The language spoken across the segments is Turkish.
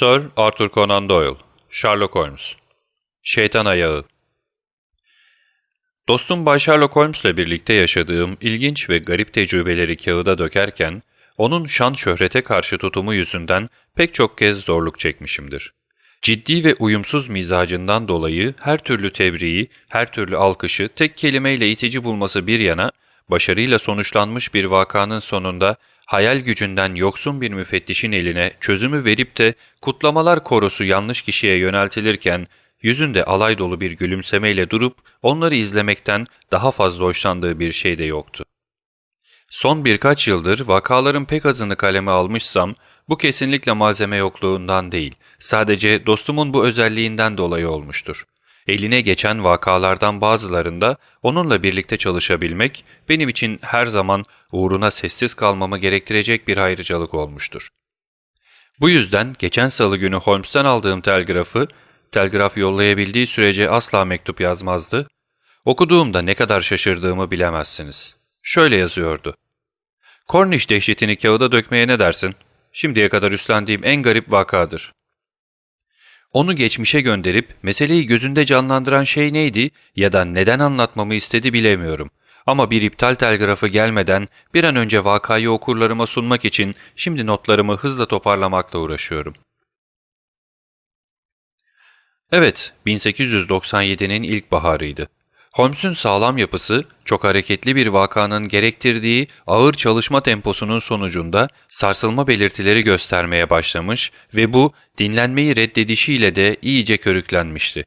Sir Arthur Conan Doyle, Sherlock Holmes Şeytan Ayağı Dostum Bay Sherlock Holmes'le birlikte yaşadığım ilginç ve garip tecrübeleri kağıda dökerken, onun şan şöhrete karşı tutumu yüzünden pek çok kez zorluk çekmişimdir. Ciddi ve uyumsuz mizacından dolayı her türlü tebriği, her türlü alkışı tek kelimeyle itici bulması bir yana, başarıyla sonuçlanmış bir vakanın sonunda hayal gücünden yoksun bir müfettişin eline çözümü verip de kutlamalar korosu yanlış kişiye yöneltilirken yüzünde alay dolu bir gülümsemeyle durup onları izlemekten daha fazla hoşlandığı bir şey de yoktu. Son birkaç yıldır vakaların pek azını kaleme almışsam bu kesinlikle malzeme yokluğundan değil, sadece dostumun bu özelliğinden dolayı olmuştur. Eline geçen vakalardan bazılarında onunla birlikte çalışabilmek benim için her zaman uğruna sessiz kalmamı gerektirecek bir ayrıcalık olmuştur. Bu yüzden geçen salı günü Holmes'ten aldığım telgrafı, telgraf yollayabildiği sürece asla mektup yazmazdı, okuduğumda ne kadar şaşırdığımı bilemezsiniz. Şöyle yazıyordu. Cornish dehşetini kağıda dökmeye ne dersin? Şimdiye kadar üstlendiğim en garip vakadır. Onu geçmişe gönderip meseleyi gözünde canlandıran şey neydi ya da neden anlatmamı istedi bilemiyorum. Ama bir iptal telgrafı gelmeden bir an önce vakayı okurlarıma sunmak için şimdi notlarımı hızla toparlamakla uğraşıyorum. Evet, 1897'nin ilkbaharıydı. Holmes'un sağlam yapısı, çok hareketli bir vakanın gerektirdiği ağır çalışma temposunun sonucunda sarsılma belirtileri göstermeye başlamış ve bu dinlenmeyi reddedişiyle de iyice körüklenmişti.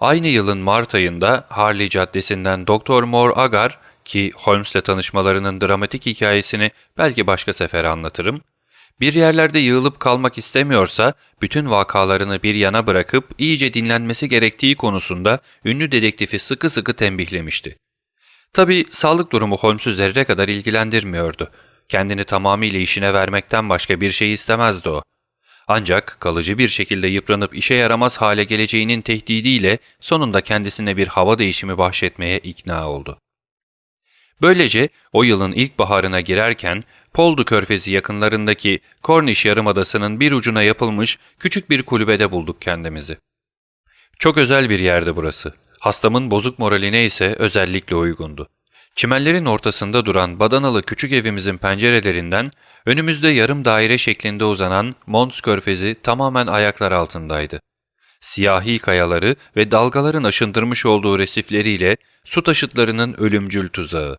Aynı yılın Mart ayında Harley Caddesi'nden Dr. Moore Agar ki Holmes'le tanışmalarının dramatik hikayesini belki başka sefer anlatırım, bir yerlerde yığılıp kalmak istemiyorsa bütün vakalarını bir yana bırakıp iyice dinlenmesi gerektiği konusunda ünlü dedektifi sıkı sıkı tembihlemişti. Tabi sağlık durumu Holmes'u zerre kadar ilgilendirmiyordu. Kendini tamamıyla işine vermekten başka bir şey istemezdi o. Ancak kalıcı bir şekilde yıpranıp işe yaramaz hale geleceğinin tehdidiyle sonunda kendisine bir hava değişimi bahşetmeye ikna oldu. Böylece o yılın ilkbaharına girerken Poldu Körfezi yakınlarındaki Cornish Yarımadası'nın bir ucuna yapılmış küçük bir kulübede bulduk kendimizi. Çok özel bir yerdi burası. Hastamın bozuk moraline ise özellikle uygundu. Çimenlerin ortasında duran badanalı küçük evimizin pencerelerinden önümüzde yarım daire şeklinde uzanan Mons Körfezi tamamen ayaklar altındaydı. Siyahi kayaları ve dalgaların aşındırmış olduğu resifleriyle su taşıtlarının ölümcül tuzağı,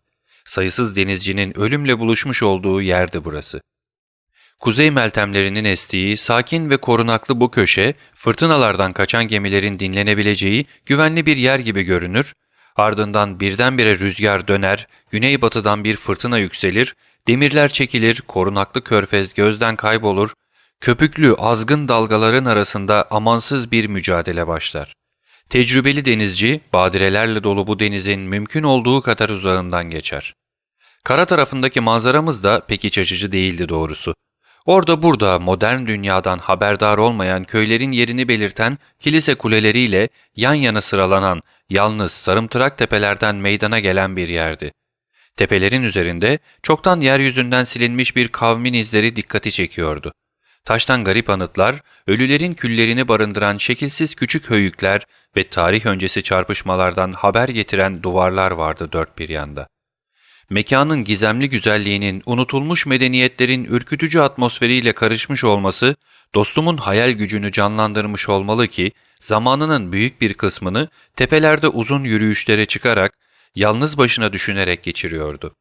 sayısız denizcinin ölümle buluşmuş olduğu yerdi burası. Kuzey meltemlerinin estiği, sakin ve korunaklı bu köşe, fırtınalardan kaçan gemilerin dinlenebileceği güvenli bir yer gibi görünür, ardından birdenbire rüzgar döner, güneybatıdan bir fırtına yükselir, demirler çekilir, korunaklı körfez gözden kaybolur, köpüklü azgın dalgaların arasında amansız bir mücadele başlar. Tecrübeli denizci, badirelerle dolu bu denizin mümkün olduğu kadar uzağından geçer. Kara tarafındaki manzaramız da pek iç açıcı değildi doğrusu. Orada burada modern dünyadan haberdar olmayan köylerin yerini belirten kilise kuleleriyle yan yana sıralanan yalnız sarımtırak tepelerden meydana gelen bir yerdi. Tepelerin üzerinde çoktan yeryüzünden silinmiş bir kavmin izleri dikkati çekiyordu. Taştan garip anıtlar, ölülerin küllerini barındıran şekilsiz küçük höyükler ve tarih öncesi çarpışmalardan haber getiren duvarlar vardı dört bir yanda. Mekanın gizemli güzelliğinin unutulmuş medeniyetlerin ürkütücü atmosferiyle karışmış olması, dostumun hayal gücünü canlandırmış olmalı ki, zamanının büyük bir kısmını tepelerde uzun yürüyüşlere çıkarak, yalnız başına düşünerek geçiriyordu.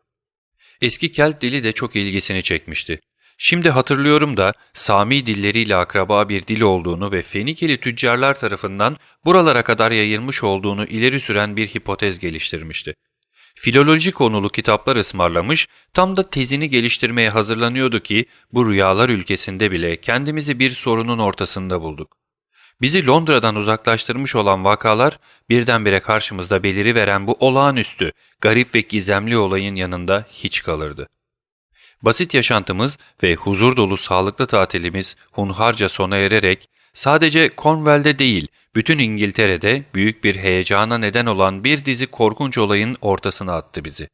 Eski Kelt dili de çok ilgisini çekmişti. Şimdi hatırlıyorum da Sami dilleriyle akraba bir dil olduğunu ve Fenikeli tüccarlar tarafından buralara kadar yayılmış olduğunu ileri süren bir hipotez geliştirmişti. Filoloji konulu kitaplar ısmarlamış, tam da tezini geliştirmeye hazırlanıyordu ki bu rüyalar ülkesinde bile kendimizi bir sorunun ortasında bulduk. Bizi Londra'dan uzaklaştırmış olan vakalar birdenbire karşımızda beliri veren bu olağanüstü, garip ve gizemli olayın yanında hiç kalırdı. Basit yaşantımız ve huzur dolu sağlıklı tatilimiz hunharca sona ererek sadece Cornwall'de değil bütün İngiltere'de büyük bir heyecana neden olan bir dizi korkunç olayın ortasına attı bizi.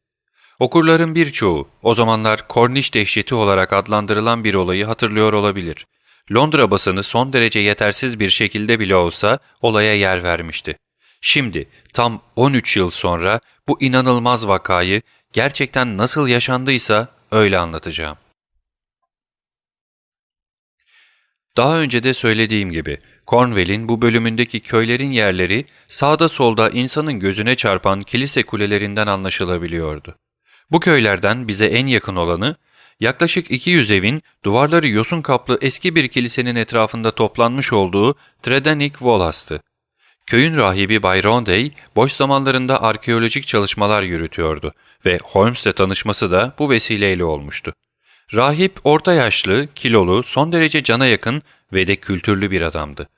Okurların birçoğu o zamanlar Cornish dehşeti olarak adlandırılan bir olayı hatırlıyor olabilir. Londra basını son derece yetersiz bir şekilde bile olsa olaya yer vermişti. Şimdi tam 13 yıl sonra bu inanılmaz vakayı gerçekten nasıl yaşandıysa öyle anlatacağım. Daha önce de söylediğim gibi Cornwall'in bu bölümündeki köylerin yerleri sağda solda insanın gözüne çarpan kilise kulelerinden anlaşılabiliyordu. Bu köylerden bize en yakın olanı yaklaşık 200 evin duvarları yosun kaplı eski bir kilisenin etrafında toplanmış olduğu Tredenik Volast'ı. Köyün rahibi Bay Rondey boş zamanlarında arkeolojik çalışmalar yürütüyordu ve Holmes'le tanışması da bu vesileyle olmuştu. Rahip orta yaşlı, kilolu, son derece cana yakın ve de kültürlü bir adamdı.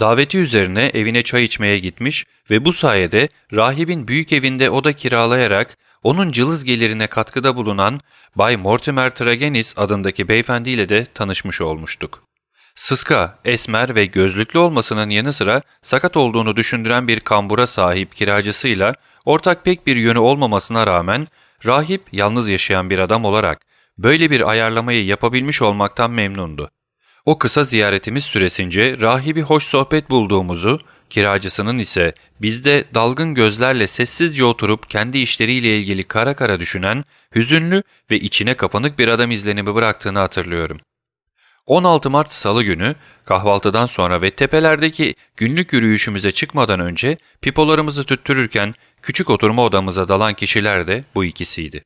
Daveti üzerine evine çay içmeye gitmiş ve bu sayede rahibin büyük evinde oda kiralayarak onun cılız gelirine katkıda bulunan Bay Mortimer Tragenis adındaki beyefendiyle de tanışmış olmuştuk. Sıska, esmer ve gözlüklü olmasının yanı sıra sakat olduğunu düşündüren bir kambura sahip kiracısıyla ortak pek bir yönü olmamasına rağmen rahip yalnız yaşayan bir adam olarak böyle bir ayarlamayı yapabilmiş olmaktan memnundu. O kısa ziyaretimiz süresince rahibi hoş sohbet bulduğumuzu, kiracısının ise bizde dalgın gözlerle sessizce oturup kendi işleriyle ilgili kara kara düşünen, hüzünlü ve içine kapanık bir adam izlenimi bıraktığını hatırlıyorum. 16 Mart Salı günü kahvaltıdan sonra ve tepelerdeki günlük yürüyüşümüze çıkmadan önce pipolarımızı tüttürürken küçük oturma odamıza dalan kişiler de bu ikisiydi.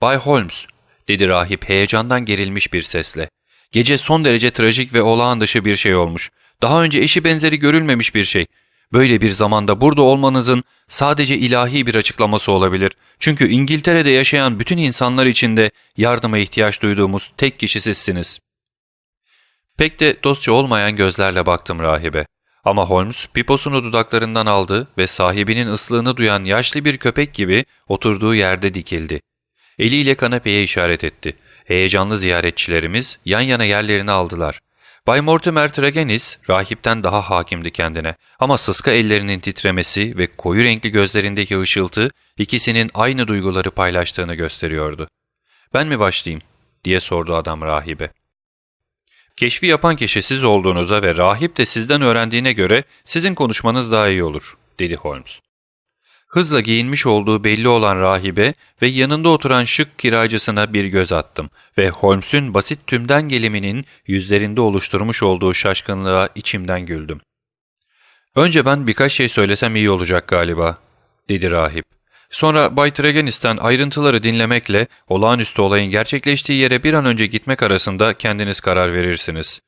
Bay Holmes, dedi rahip heyecandan gerilmiş bir sesle. Gece son derece trajik ve olağan dışı bir şey olmuş. Daha önce eşi benzeri görülmemiş bir şey. Böyle bir zamanda burada olmanızın sadece ilahi bir açıklaması olabilir. Çünkü İngiltere'de yaşayan bütün insanlar içinde yardıma ihtiyaç duyduğumuz tek kişi sizsiniz. Pek de dostça olmayan gözlerle baktım rahibe. Ama Holmes piposunu dudaklarından aldı ve sahibinin ıslığını duyan yaşlı bir köpek gibi oturduğu yerde dikildi. Eliyle kanepeye işaret etti. Heyecanlı ziyaretçilerimiz yan yana yerlerini aldılar. Bay Mortimer Tregenis rahipten daha hakimdi kendine ama sıska ellerinin titremesi ve koyu renkli gözlerindeki ışıltı ikisinin aynı duyguları paylaştığını gösteriyordu. ''Ben mi başlayayım?'' diye sordu adam rahibe. ''Keşfi yapan kişi siz olduğunuza ve rahip de sizden öğrendiğine göre sizin konuşmanız daha iyi olur.'' dedi Holmes. Hızla giyinmiş olduğu belli olan rahibe ve yanında oturan şık kiracısına bir göz attım ve Holmes'un basit tümden geliminin yüzlerinde oluşturmuş olduğu şaşkınlığa içimden güldüm. ''Önce ben birkaç şey söylesem iyi olacak galiba.'' dedi rahip. Sonra Bay Tregenis'ten ayrıntıları dinlemekle olağanüstü olayın gerçekleştiği yere bir an önce gitmek arasında kendiniz karar verirsiniz.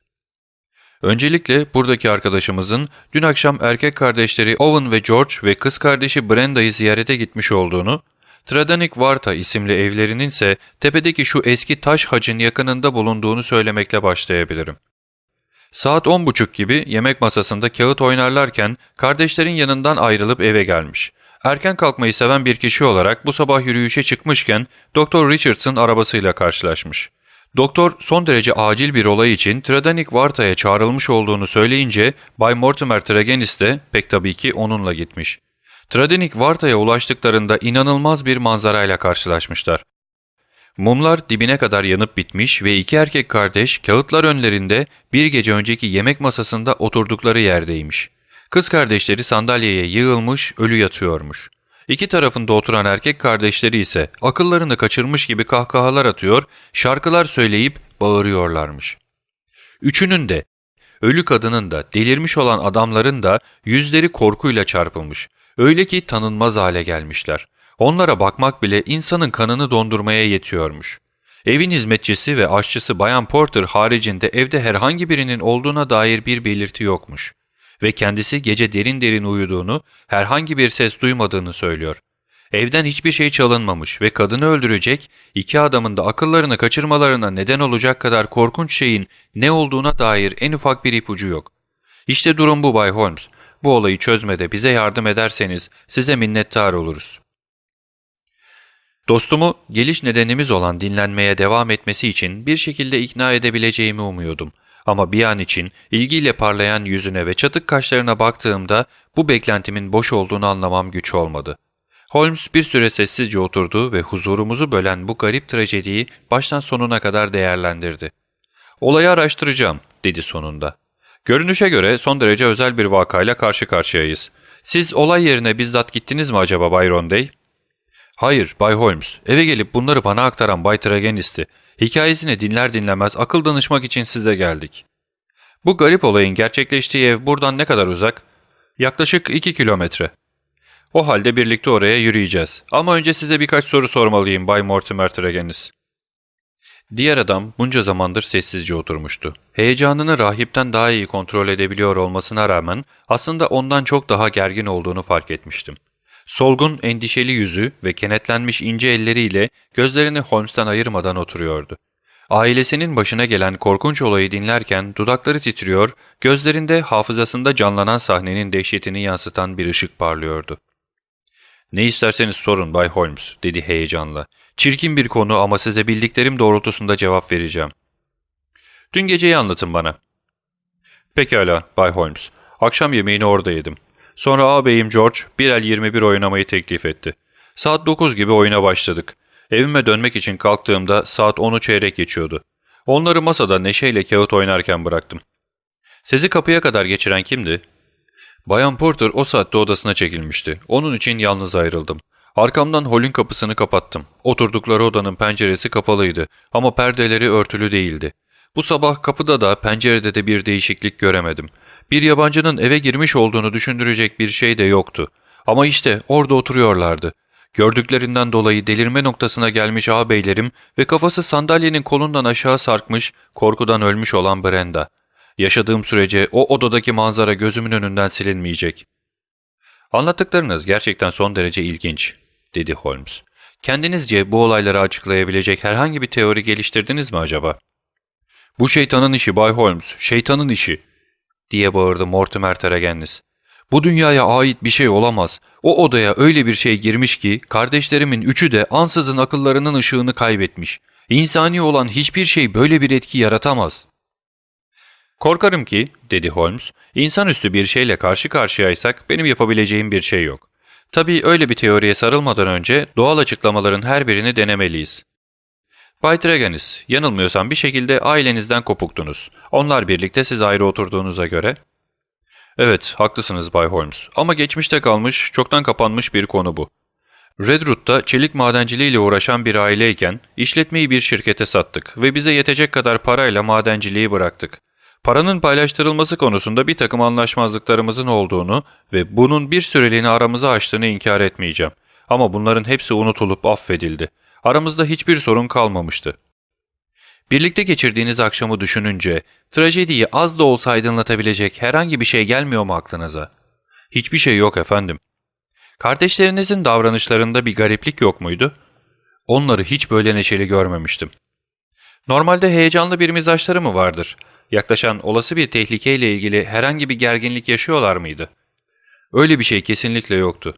Öncelikle buradaki arkadaşımızın dün akşam erkek kardeşleri Owen ve George ve kız kardeşi Brenda'yı ziyarete gitmiş olduğunu, Tradanik Varta isimli evlerinin ise tepedeki şu eski taş hacın yakınında bulunduğunu söylemekle başlayabilirim. Saat on buçuk gibi yemek masasında kağıt oynarlarken kardeşlerin yanından ayrılıp eve gelmiş. Erken kalkmayı seven bir kişi olarak bu sabah yürüyüşe çıkmışken Dr. Richardson arabasıyla karşılaşmış. Doktor son derece acil bir olay için Tradanik Varta'ya çağrılmış olduğunu söyleyince Bay Mortimer Tregenis de pek tabii ki onunla gitmiş. Tradanik Varta'ya ulaştıklarında inanılmaz bir manzarayla karşılaşmışlar. Mumlar dibine kadar yanıp bitmiş ve iki erkek kardeş kağıtlar önlerinde bir gece önceki yemek masasında oturdukları yerdeymiş. Kız kardeşleri sandalyeye yığılmış, ölü yatıyormuş. İki tarafında oturan erkek kardeşleri ise akıllarını kaçırmış gibi kahkahalar atıyor, şarkılar söyleyip bağırıyorlarmış. Üçünün de, ölü kadının da, delirmiş olan adamların da yüzleri korkuyla çarpılmış. Öyle ki tanınmaz hale gelmişler. Onlara bakmak bile insanın kanını dondurmaya yetiyormuş. Evin hizmetçisi ve aşçısı Bayan Porter haricinde evde herhangi birinin olduğuna dair bir belirti yokmuş ve kendisi gece derin derin uyuduğunu, herhangi bir ses duymadığını söylüyor. Evden hiçbir şey çalınmamış ve kadını öldürecek, iki adamın da akıllarını kaçırmalarına neden olacak kadar korkunç şeyin ne olduğuna dair en ufak bir ipucu yok. İşte durum bu Bay Holmes. Bu olayı çözmede bize yardım ederseniz size minnettar oluruz. Dostumu geliş nedenimiz olan dinlenmeye devam etmesi için bir şekilde ikna edebileceğimi umuyordum. Ama bir an için ilgiyle parlayan yüzüne ve çatık kaşlarına baktığımda bu beklentimin boş olduğunu anlamam güç olmadı. Holmes bir süre sessizce oturdu ve huzurumuzu bölen bu garip trajediyi baştan sonuna kadar değerlendirdi. Olayı araştıracağım, dedi sonunda. Görünüşe göre son derece özel bir vakayla karşı karşıyayız. Siz olay yerine bizzat gittiniz mi acaba Bay Ronday? Hayır, Bay Holmes. Eve gelip bunları bana aktaran Bay Tragenist'i. Hikayesini dinler dinlemez akıl danışmak için size geldik. Bu garip olayın gerçekleştiği ev buradan ne kadar uzak? Yaklaşık iki kilometre. O halde birlikte oraya yürüyeceğiz. Ama önce size birkaç soru sormalıyım Bay Mortimer Tragenis. Diğer adam bunca zamandır sessizce oturmuştu. Heyecanını rahipten daha iyi kontrol edebiliyor olmasına rağmen aslında ondan çok daha gergin olduğunu fark etmiştim. Solgun, endişeli yüzü ve kenetlenmiş ince elleriyle gözlerini Holmes'tan ayırmadan oturuyordu. Ailesinin başına gelen korkunç olayı dinlerken dudakları titriyor, gözlerinde hafızasında canlanan sahnenin dehşetini yansıtan bir ışık parlıyordu. ''Ne isterseniz sorun Bay Holmes'' dedi heyecanla. ''Çirkin bir konu ama size bildiklerim doğrultusunda cevap vereceğim.'' ''Dün geceyi anlatın bana.'' ''Pekala Bay Holmes. Akşam yemeğini orada yedim. Sonra ağabeyim George bir el 21 oynamayı teklif etti. Saat 9 gibi oyuna başladık. Evime dönmek için kalktığımda saat 10'u çeyrek geçiyordu. Onları masada neşeyle kağıt oynarken bıraktım. Sizi kapıya kadar geçiren kimdi? Bayan Porter o saatte odasına çekilmişti. Onun için yalnız ayrıldım. Arkamdan holün kapısını kapattım. Oturdukları odanın penceresi kapalıydı ama perdeleri örtülü değildi. Bu sabah kapıda da pencerede de bir değişiklik göremedim. Bir yabancının eve girmiş olduğunu düşündürecek bir şey de yoktu. Ama işte orada oturuyorlardı. Gördüklerinden dolayı delirme noktasına gelmiş ağabeylerim ve kafası sandalyenin kolundan aşağı sarkmış, korkudan ölmüş olan Brenda. Yaşadığım sürece o odadaki manzara gözümün önünden silinmeyecek. Anlattıklarınız gerçekten son derece ilginç, dedi Holmes. Kendinizce bu olayları açıklayabilecek herhangi bir teori geliştirdiniz mi acaba? Bu şeytanın işi Bay Holmes, şeytanın işi, diye bağırdı Mortimer Teregennis. Bu dünyaya ait bir şey olamaz. O odaya öyle bir şey girmiş ki kardeşlerimin üçü de ansızın akıllarının ışığını kaybetmiş. İnsani olan hiçbir şey böyle bir etki yaratamaz. Korkarım ki, dedi Holmes, insanüstü bir şeyle karşı karşıyaysak benim yapabileceğim bir şey yok. Tabii öyle bir teoriye sarılmadan önce doğal açıklamaların her birini denemeliyiz. Bay Treganis, yanılmıyorsam bir şekilde ailenizden kopuktunuz. Onlar birlikte siz ayrı oturduğunuza göre. Evet, haklısınız Bay Holmes. Ama geçmişte kalmış, çoktan kapanmış bir konu bu. Redroot'ta çelik madenciliğiyle uğraşan bir aileyken işletmeyi bir şirkete sattık ve bize yetecek kadar parayla madenciliği bıraktık. Paranın paylaştırılması konusunda bir takım anlaşmazlıklarımızın olduğunu ve bunun bir süreliğine aramızı açtığını inkar etmeyeceğim. Ama bunların hepsi unutulup affedildi. Aramızda hiçbir sorun kalmamıştı. Birlikte geçirdiğiniz akşamı düşününce trajediyi az da olsa aydınlatabilecek herhangi bir şey gelmiyor mu aklınıza? Hiçbir şey yok efendim. Kardeşlerinizin davranışlarında bir gariplik yok muydu? Onları hiç böyle neşeli görmemiştim. Normalde heyecanlı bir mizaçları mı vardır? Yaklaşan olası bir tehlikeyle ilgili herhangi bir gerginlik yaşıyorlar mıydı? Öyle bir şey kesinlikle yoktu.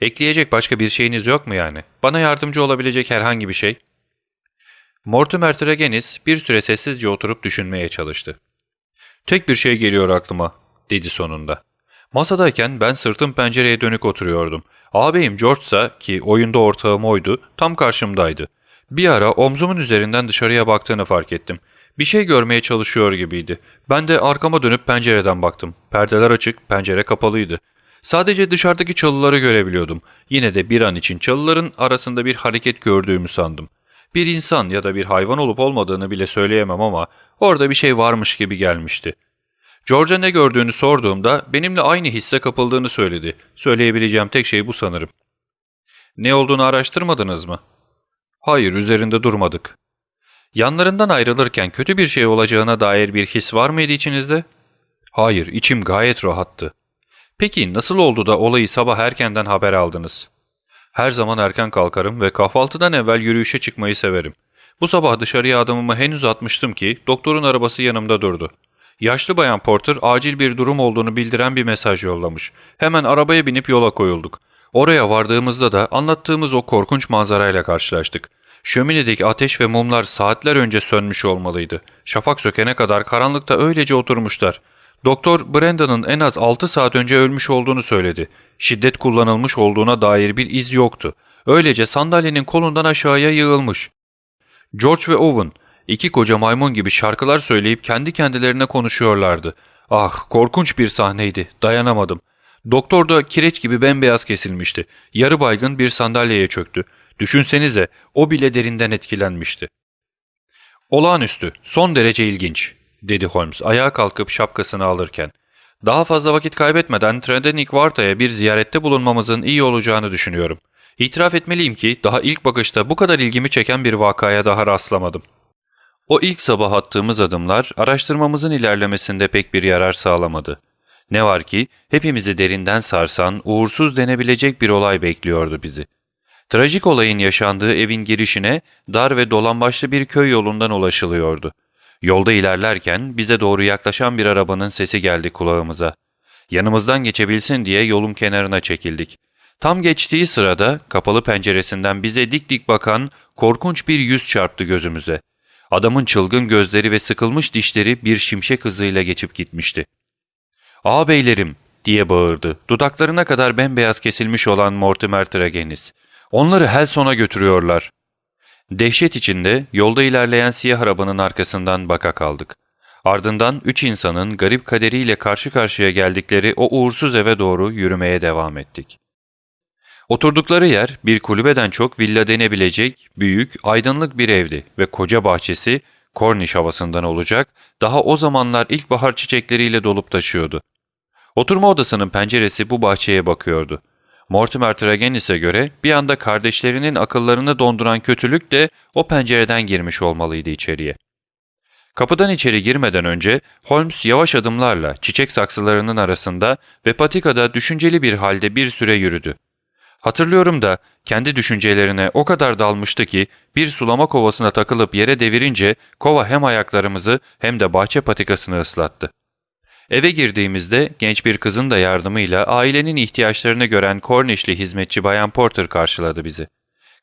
Ekleyecek başka bir şeyiniz yok mu yani? Bana yardımcı olabilecek herhangi bir şey? Mortimer Tregenis bir süre sessizce oturup düşünmeye çalıştı. ''Tek bir şey geliyor aklıma.'' dedi sonunda. Masadayken ben sırtım pencereye dönük oturuyordum. Ağabeyim George ise ki oyunda ortağım oydu, tam karşımdaydı. Bir ara omzumun üzerinden dışarıya baktığını fark ettim. Bir şey görmeye çalışıyor gibiydi. Ben de arkama dönüp pencereden baktım. Perdeler açık, pencere kapalıydı. Sadece dışarıdaki çalıları görebiliyordum. Yine de bir an için çalıların arasında bir hareket gördüğümü sandım. Bir insan ya da bir hayvan olup olmadığını bile söyleyemem ama orada bir şey varmış gibi gelmişti. George'a ne gördüğünü sorduğumda benimle aynı hisse kapıldığını söyledi. Söyleyebileceğim tek şey bu sanırım. Ne olduğunu araştırmadınız mı? Hayır, üzerinde durmadık. Yanlarından ayrılırken kötü bir şey olacağına dair bir his var mıydı içinizde? Hayır, içim gayet rahattı. Peki nasıl oldu da olayı sabah erkenden haber aldınız? Her zaman erken kalkarım ve kahvaltıdan evvel yürüyüşe çıkmayı severim. Bu sabah dışarıya adımımı henüz atmıştım ki doktorun arabası yanımda durdu. Yaşlı bayan Porter acil bir durum olduğunu bildiren bir mesaj yollamış. Hemen arabaya binip yola koyulduk. Oraya vardığımızda da anlattığımız o korkunç manzarayla karşılaştık. Şöminedeki ateş ve mumlar saatler önce sönmüş olmalıydı. Şafak sökene kadar karanlıkta öylece oturmuşlar. Doktor Brandon'ın en az 6 saat önce ölmüş olduğunu söyledi. Şiddet kullanılmış olduğuna dair bir iz yoktu. Öylece sandalyenin kolundan aşağıya yığılmış. George ve Owen, İki koca maymun gibi şarkılar söyleyip kendi kendilerine konuşuyorlardı. Ah korkunç bir sahneydi dayanamadım. Doktor da kireç gibi bembeyaz kesilmişti. Yarı baygın bir sandalyeye çöktü. Düşünsenize o bile derinden etkilenmişti. Olağanüstü, son derece ilginç, dedi Holmes ayağa kalkıp şapkasını alırken. Daha fazla vakit kaybetmeden Tredenik Varta'ya bir ziyarette bulunmamızın iyi olacağını düşünüyorum. İtiraf etmeliyim ki daha ilk bakışta bu kadar ilgimi çeken bir vakaya daha rastlamadım. O ilk sabah attığımız adımlar araştırmamızın ilerlemesinde pek bir yarar sağlamadı. Ne var ki hepimizi derinden sarsan, uğursuz denebilecek bir olay bekliyordu bizi. Trajik olayın yaşandığı evin girişine dar ve dolambaçlı bir köy yolundan ulaşılıyordu. Yolda ilerlerken bize doğru yaklaşan bir arabanın sesi geldi kulağımıza. Yanımızdan geçebilsin diye yolun kenarına çekildik. Tam geçtiği sırada kapalı penceresinden bize dik dik bakan korkunç bir yüz çarptı gözümüze. Adamın çılgın gözleri ve sıkılmış dişleri bir şimşek hızıyla geçip gitmişti. ''Ağabeylerim!'' diye bağırdı. Dudaklarına kadar bembeyaz kesilmiş olan Mortimer Tregenis. ''Onları Helson'a götürüyorlar.'' Dehşet içinde yolda ilerleyen siyah arabanın arkasından baka kaldık. Ardından üç insanın garip kaderiyle karşı karşıya geldikleri o uğursuz eve doğru yürümeye devam ettik. Oturdukları yer bir kulübeden çok villa denebilecek büyük, aydınlık bir evdi ve koca bahçesi korniş havasından olacak, daha o zamanlar ilkbahar çiçekleriyle dolup taşıyordu. Oturma odasının penceresi bu bahçeye bakıyordu. Mortimer Tragenis'e göre bir anda kardeşlerinin akıllarını donduran kötülük de o pencereden girmiş olmalıydı içeriye. Kapıdan içeri girmeden önce Holmes yavaş adımlarla çiçek saksılarının arasında ve patikada düşünceli bir halde bir süre yürüdü. Hatırlıyorum da kendi düşüncelerine o kadar dalmıştı ki bir sulama kovasına takılıp yere devirince kova hem ayaklarımızı hem de bahçe patikasını ıslattı. Eve girdiğimizde genç bir kızın da yardımıyla ailenin ihtiyaçlarını gören Cornishli hizmetçi Bayan Porter karşıladı bizi.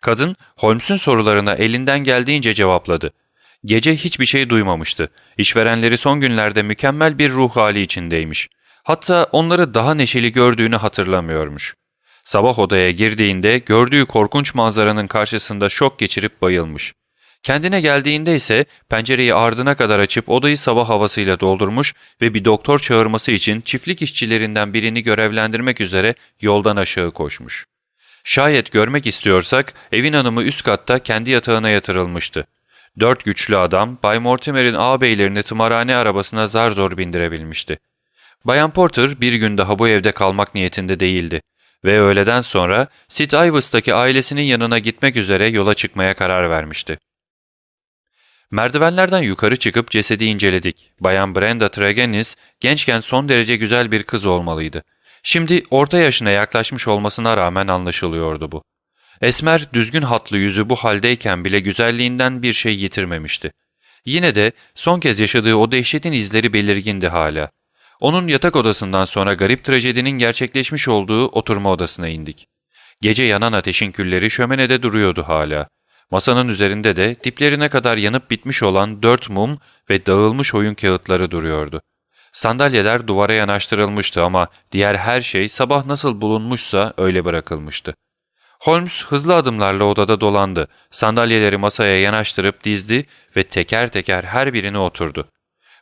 Kadın Holmes'un sorularına elinden geldiğince cevapladı. Gece hiçbir şey duymamıştı. İşverenleri son günlerde mükemmel bir ruh hali içindeymiş. Hatta onları daha neşeli gördüğünü hatırlamıyormuş. Sabah odaya girdiğinde gördüğü korkunç manzaranın karşısında şok geçirip bayılmış. Kendine geldiğinde ise pencereyi ardına kadar açıp odayı sabah havasıyla doldurmuş ve bir doktor çağırması için çiftlik işçilerinden birini görevlendirmek üzere yoldan aşağı koşmuş. Şayet görmek istiyorsak evin hanımı üst katta kendi yatağına yatırılmıştı. Dört güçlü adam Bay Mortimer'in ağabeylerini tımarhane arabasına zar zor bindirebilmişti. Bayan Porter bir gün daha bu evde kalmak niyetinde değildi ve öğleden sonra Sid Ives'taki ailesinin yanına gitmek üzere yola çıkmaya karar vermişti. Merdivenlerden yukarı çıkıp cesedi inceledik. Bayan Brenda Tregenis gençken son derece güzel bir kız olmalıydı. Şimdi orta yaşına yaklaşmış olmasına rağmen anlaşılıyordu bu. Esmer, düzgün hatlı yüzü bu haldeyken bile güzelliğinden bir şey yitirmemişti. Yine de son kez yaşadığı o dehşetin izleri belirgindi hala. Onun yatak odasından sonra garip trajedinin gerçekleşmiş olduğu oturma odasına indik. Gece yanan ateşin külleri şömenede duruyordu hala. Masanın üzerinde de diplerine kadar yanıp bitmiş olan dört mum ve dağılmış oyun kağıtları duruyordu. Sandalyeler duvara yanaştırılmıştı ama diğer her şey sabah nasıl bulunmuşsa öyle bırakılmıştı. Holmes hızlı adımlarla odada dolandı, sandalyeleri masaya yanaştırıp dizdi ve teker teker her birine oturdu.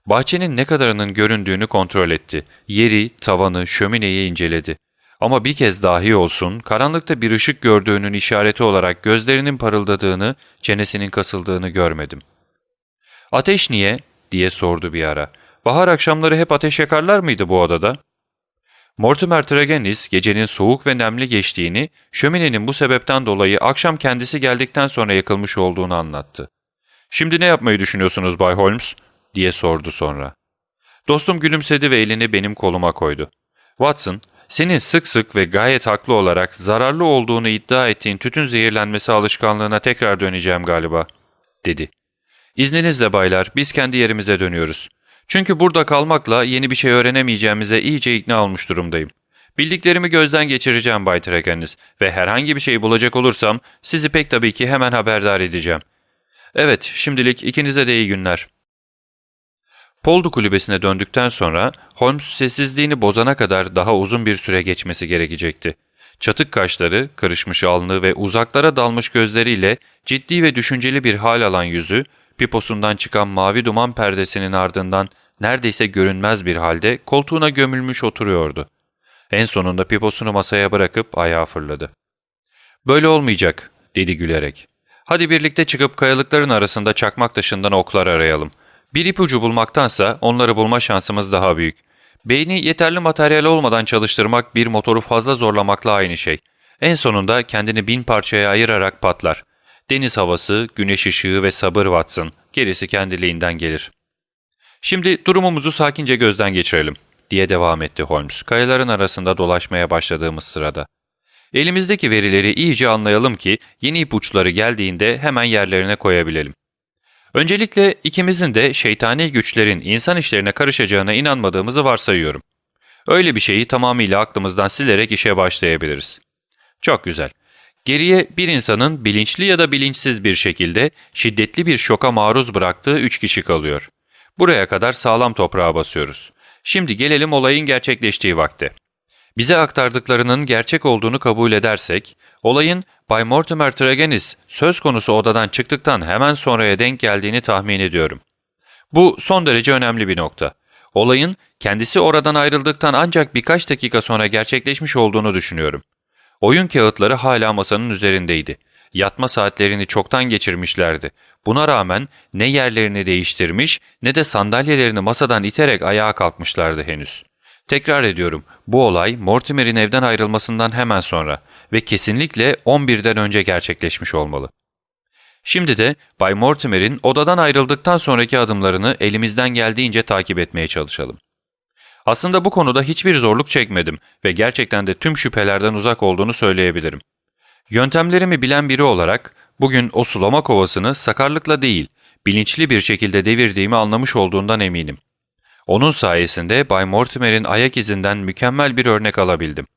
Bahçenin ne kadarının göründüğünü kontrol etti. Yeri, tavanı, şömineyi inceledi. Ama bir kez dahi olsun karanlıkta bir ışık gördüğünün işareti olarak gözlerinin parıldadığını, çenesinin kasıldığını görmedim. ''Ateş niye?'' diye sordu bir ara. ''Bahar akşamları hep ateş yakarlar mıydı bu odada?'' Mortimer Tregenis gecenin soğuk ve nemli geçtiğini, şöminenin bu sebepten dolayı akşam kendisi geldikten sonra yakılmış olduğunu anlattı. ''Şimdi ne yapmayı düşünüyorsunuz Bay Holmes?'' diye sordu sonra. Dostum gülümsedi ve elini benim koluma koydu. ''Watson, senin sık sık ve gayet haklı olarak zararlı olduğunu iddia ettiğin tütün zehirlenmesi alışkanlığına tekrar döneceğim galiba, dedi. İzninizle baylar, biz kendi yerimize dönüyoruz. Çünkü burada kalmakla yeni bir şey öğrenemeyeceğimize iyice ikna olmuş durumdayım. Bildiklerimi gözden geçireceğim Bay Tregenis ve herhangi bir şey bulacak olursam sizi pek tabii ki hemen haberdar edeceğim. Evet, şimdilik ikinize de iyi günler.'' Poldu kulübesine döndükten sonra Holmes sessizliğini bozana kadar daha uzun bir süre geçmesi gerekecekti. Çatık kaşları, kırışmış alnı ve uzaklara dalmış gözleriyle ciddi ve düşünceli bir hal alan yüzü, piposundan çıkan mavi duman perdesinin ardından neredeyse görünmez bir halde koltuğuna gömülmüş oturuyordu. En sonunda piposunu masaya bırakıp ayağa fırladı. ''Böyle olmayacak.'' dedi gülerek. ''Hadi birlikte çıkıp kayalıkların arasında çakmak taşından oklar arayalım. Bir ipucu bulmaktansa onları bulma şansımız daha büyük. Beyni yeterli materyal olmadan çalıştırmak bir motoru fazla zorlamakla aynı şey. En sonunda kendini bin parçaya ayırarak patlar. Deniz havası, güneş ışığı ve sabır Watson. Gerisi kendiliğinden gelir. Şimdi durumumuzu sakince gözden geçirelim, diye devam etti Holmes, kayaların arasında dolaşmaya başladığımız sırada. Elimizdeki verileri iyice anlayalım ki yeni ipuçları geldiğinde hemen yerlerine koyabilelim. Öncelikle ikimizin de şeytani güçlerin insan işlerine karışacağına inanmadığımızı varsayıyorum. Öyle bir şeyi tamamıyla aklımızdan silerek işe başlayabiliriz. Çok güzel. Geriye bir insanın bilinçli ya da bilinçsiz bir şekilde şiddetli bir şoka maruz bıraktığı üç kişi kalıyor. Buraya kadar sağlam toprağa basıyoruz. Şimdi gelelim olayın gerçekleştiği vakte. Bize aktardıklarının gerçek olduğunu kabul edersek, olayın Bay Mortimer Tregenis söz konusu odadan çıktıktan hemen sonraya denk geldiğini tahmin ediyorum. Bu son derece önemli bir nokta. Olayın kendisi oradan ayrıldıktan ancak birkaç dakika sonra gerçekleşmiş olduğunu düşünüyorum. Oyun kağıtları hala masanın üzerindeydi. Yatma saatlerini çoktan geçirmişlerdi. Buna rağmen ne yerlerini değiştirmiş ne de sandalyelerini masadan iterek ayağa kalkmışlardı henüz. Tekrar ediyorum, bu olay Mortimer'in evden ayrılmasından hemen sonra ve kesinlikle 11'den önce gerçekleşmiş olmalı. Şimdi de Bay Mortimer'in odadan ayrıldıktan sonraki adımlarını elimizden geldiğince takip etmeye çalışalım. Aslında bu konuda hiçbir zorluk çekmedim ve gerçekten de tüm şüphelerden uzak olduğunu söyleyebilirim. Yöntemlerimi bilen biri olarak bugün o sulama kovasını sakarlıkla değil, bilinçli bir şekilde devirdiğimi anlamış olduğundan eminim. Onun sayesinde Bay Mortimer'in ayak izinden mükemmel bir örnek alabildim.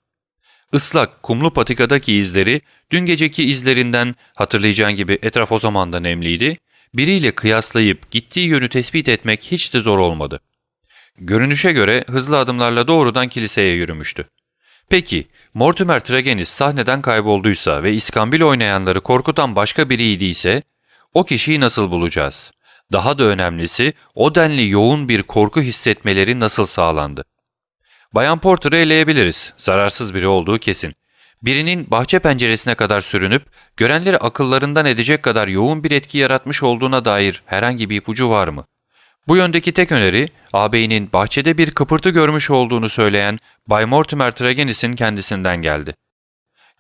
Islak, kumlu patikadaki izleri dün geceki izlerinden hatırlayacağın gibi etraf o zaman da nemliydi. Biriyle kıyaslayıp gittiği yönü tespit etmek hiç de zor olmadı. Görünüşe göre hızlı adımlarla doğrudan kiliseye yürümüştü. Peki, Mortimer Tregenis sahneden kaybolduysa ve iskambil oynayanları korkutan başka biriydiyse, o kişiyi nasıl bulacağız? Daha da önemlisi, o denli yoğun bir korku hissetmeleri nasıl sağlandı? Bayan Porter'ı eleyebiliriz, zararsız biri olduğu kesin. Birinin bahçe penceresine kadar sürünüp, görenleri akıllarından edecek kadar yoğun bir etki yaratmış olduğuna dair herhangi bir ipucu var mı? Bu yöndeki tek öneri, ağabeyinin bahçede bir kıpırtı görmüş olduğunu söyleyen Bay Mortimer Tregenis'in kendisinden geldi.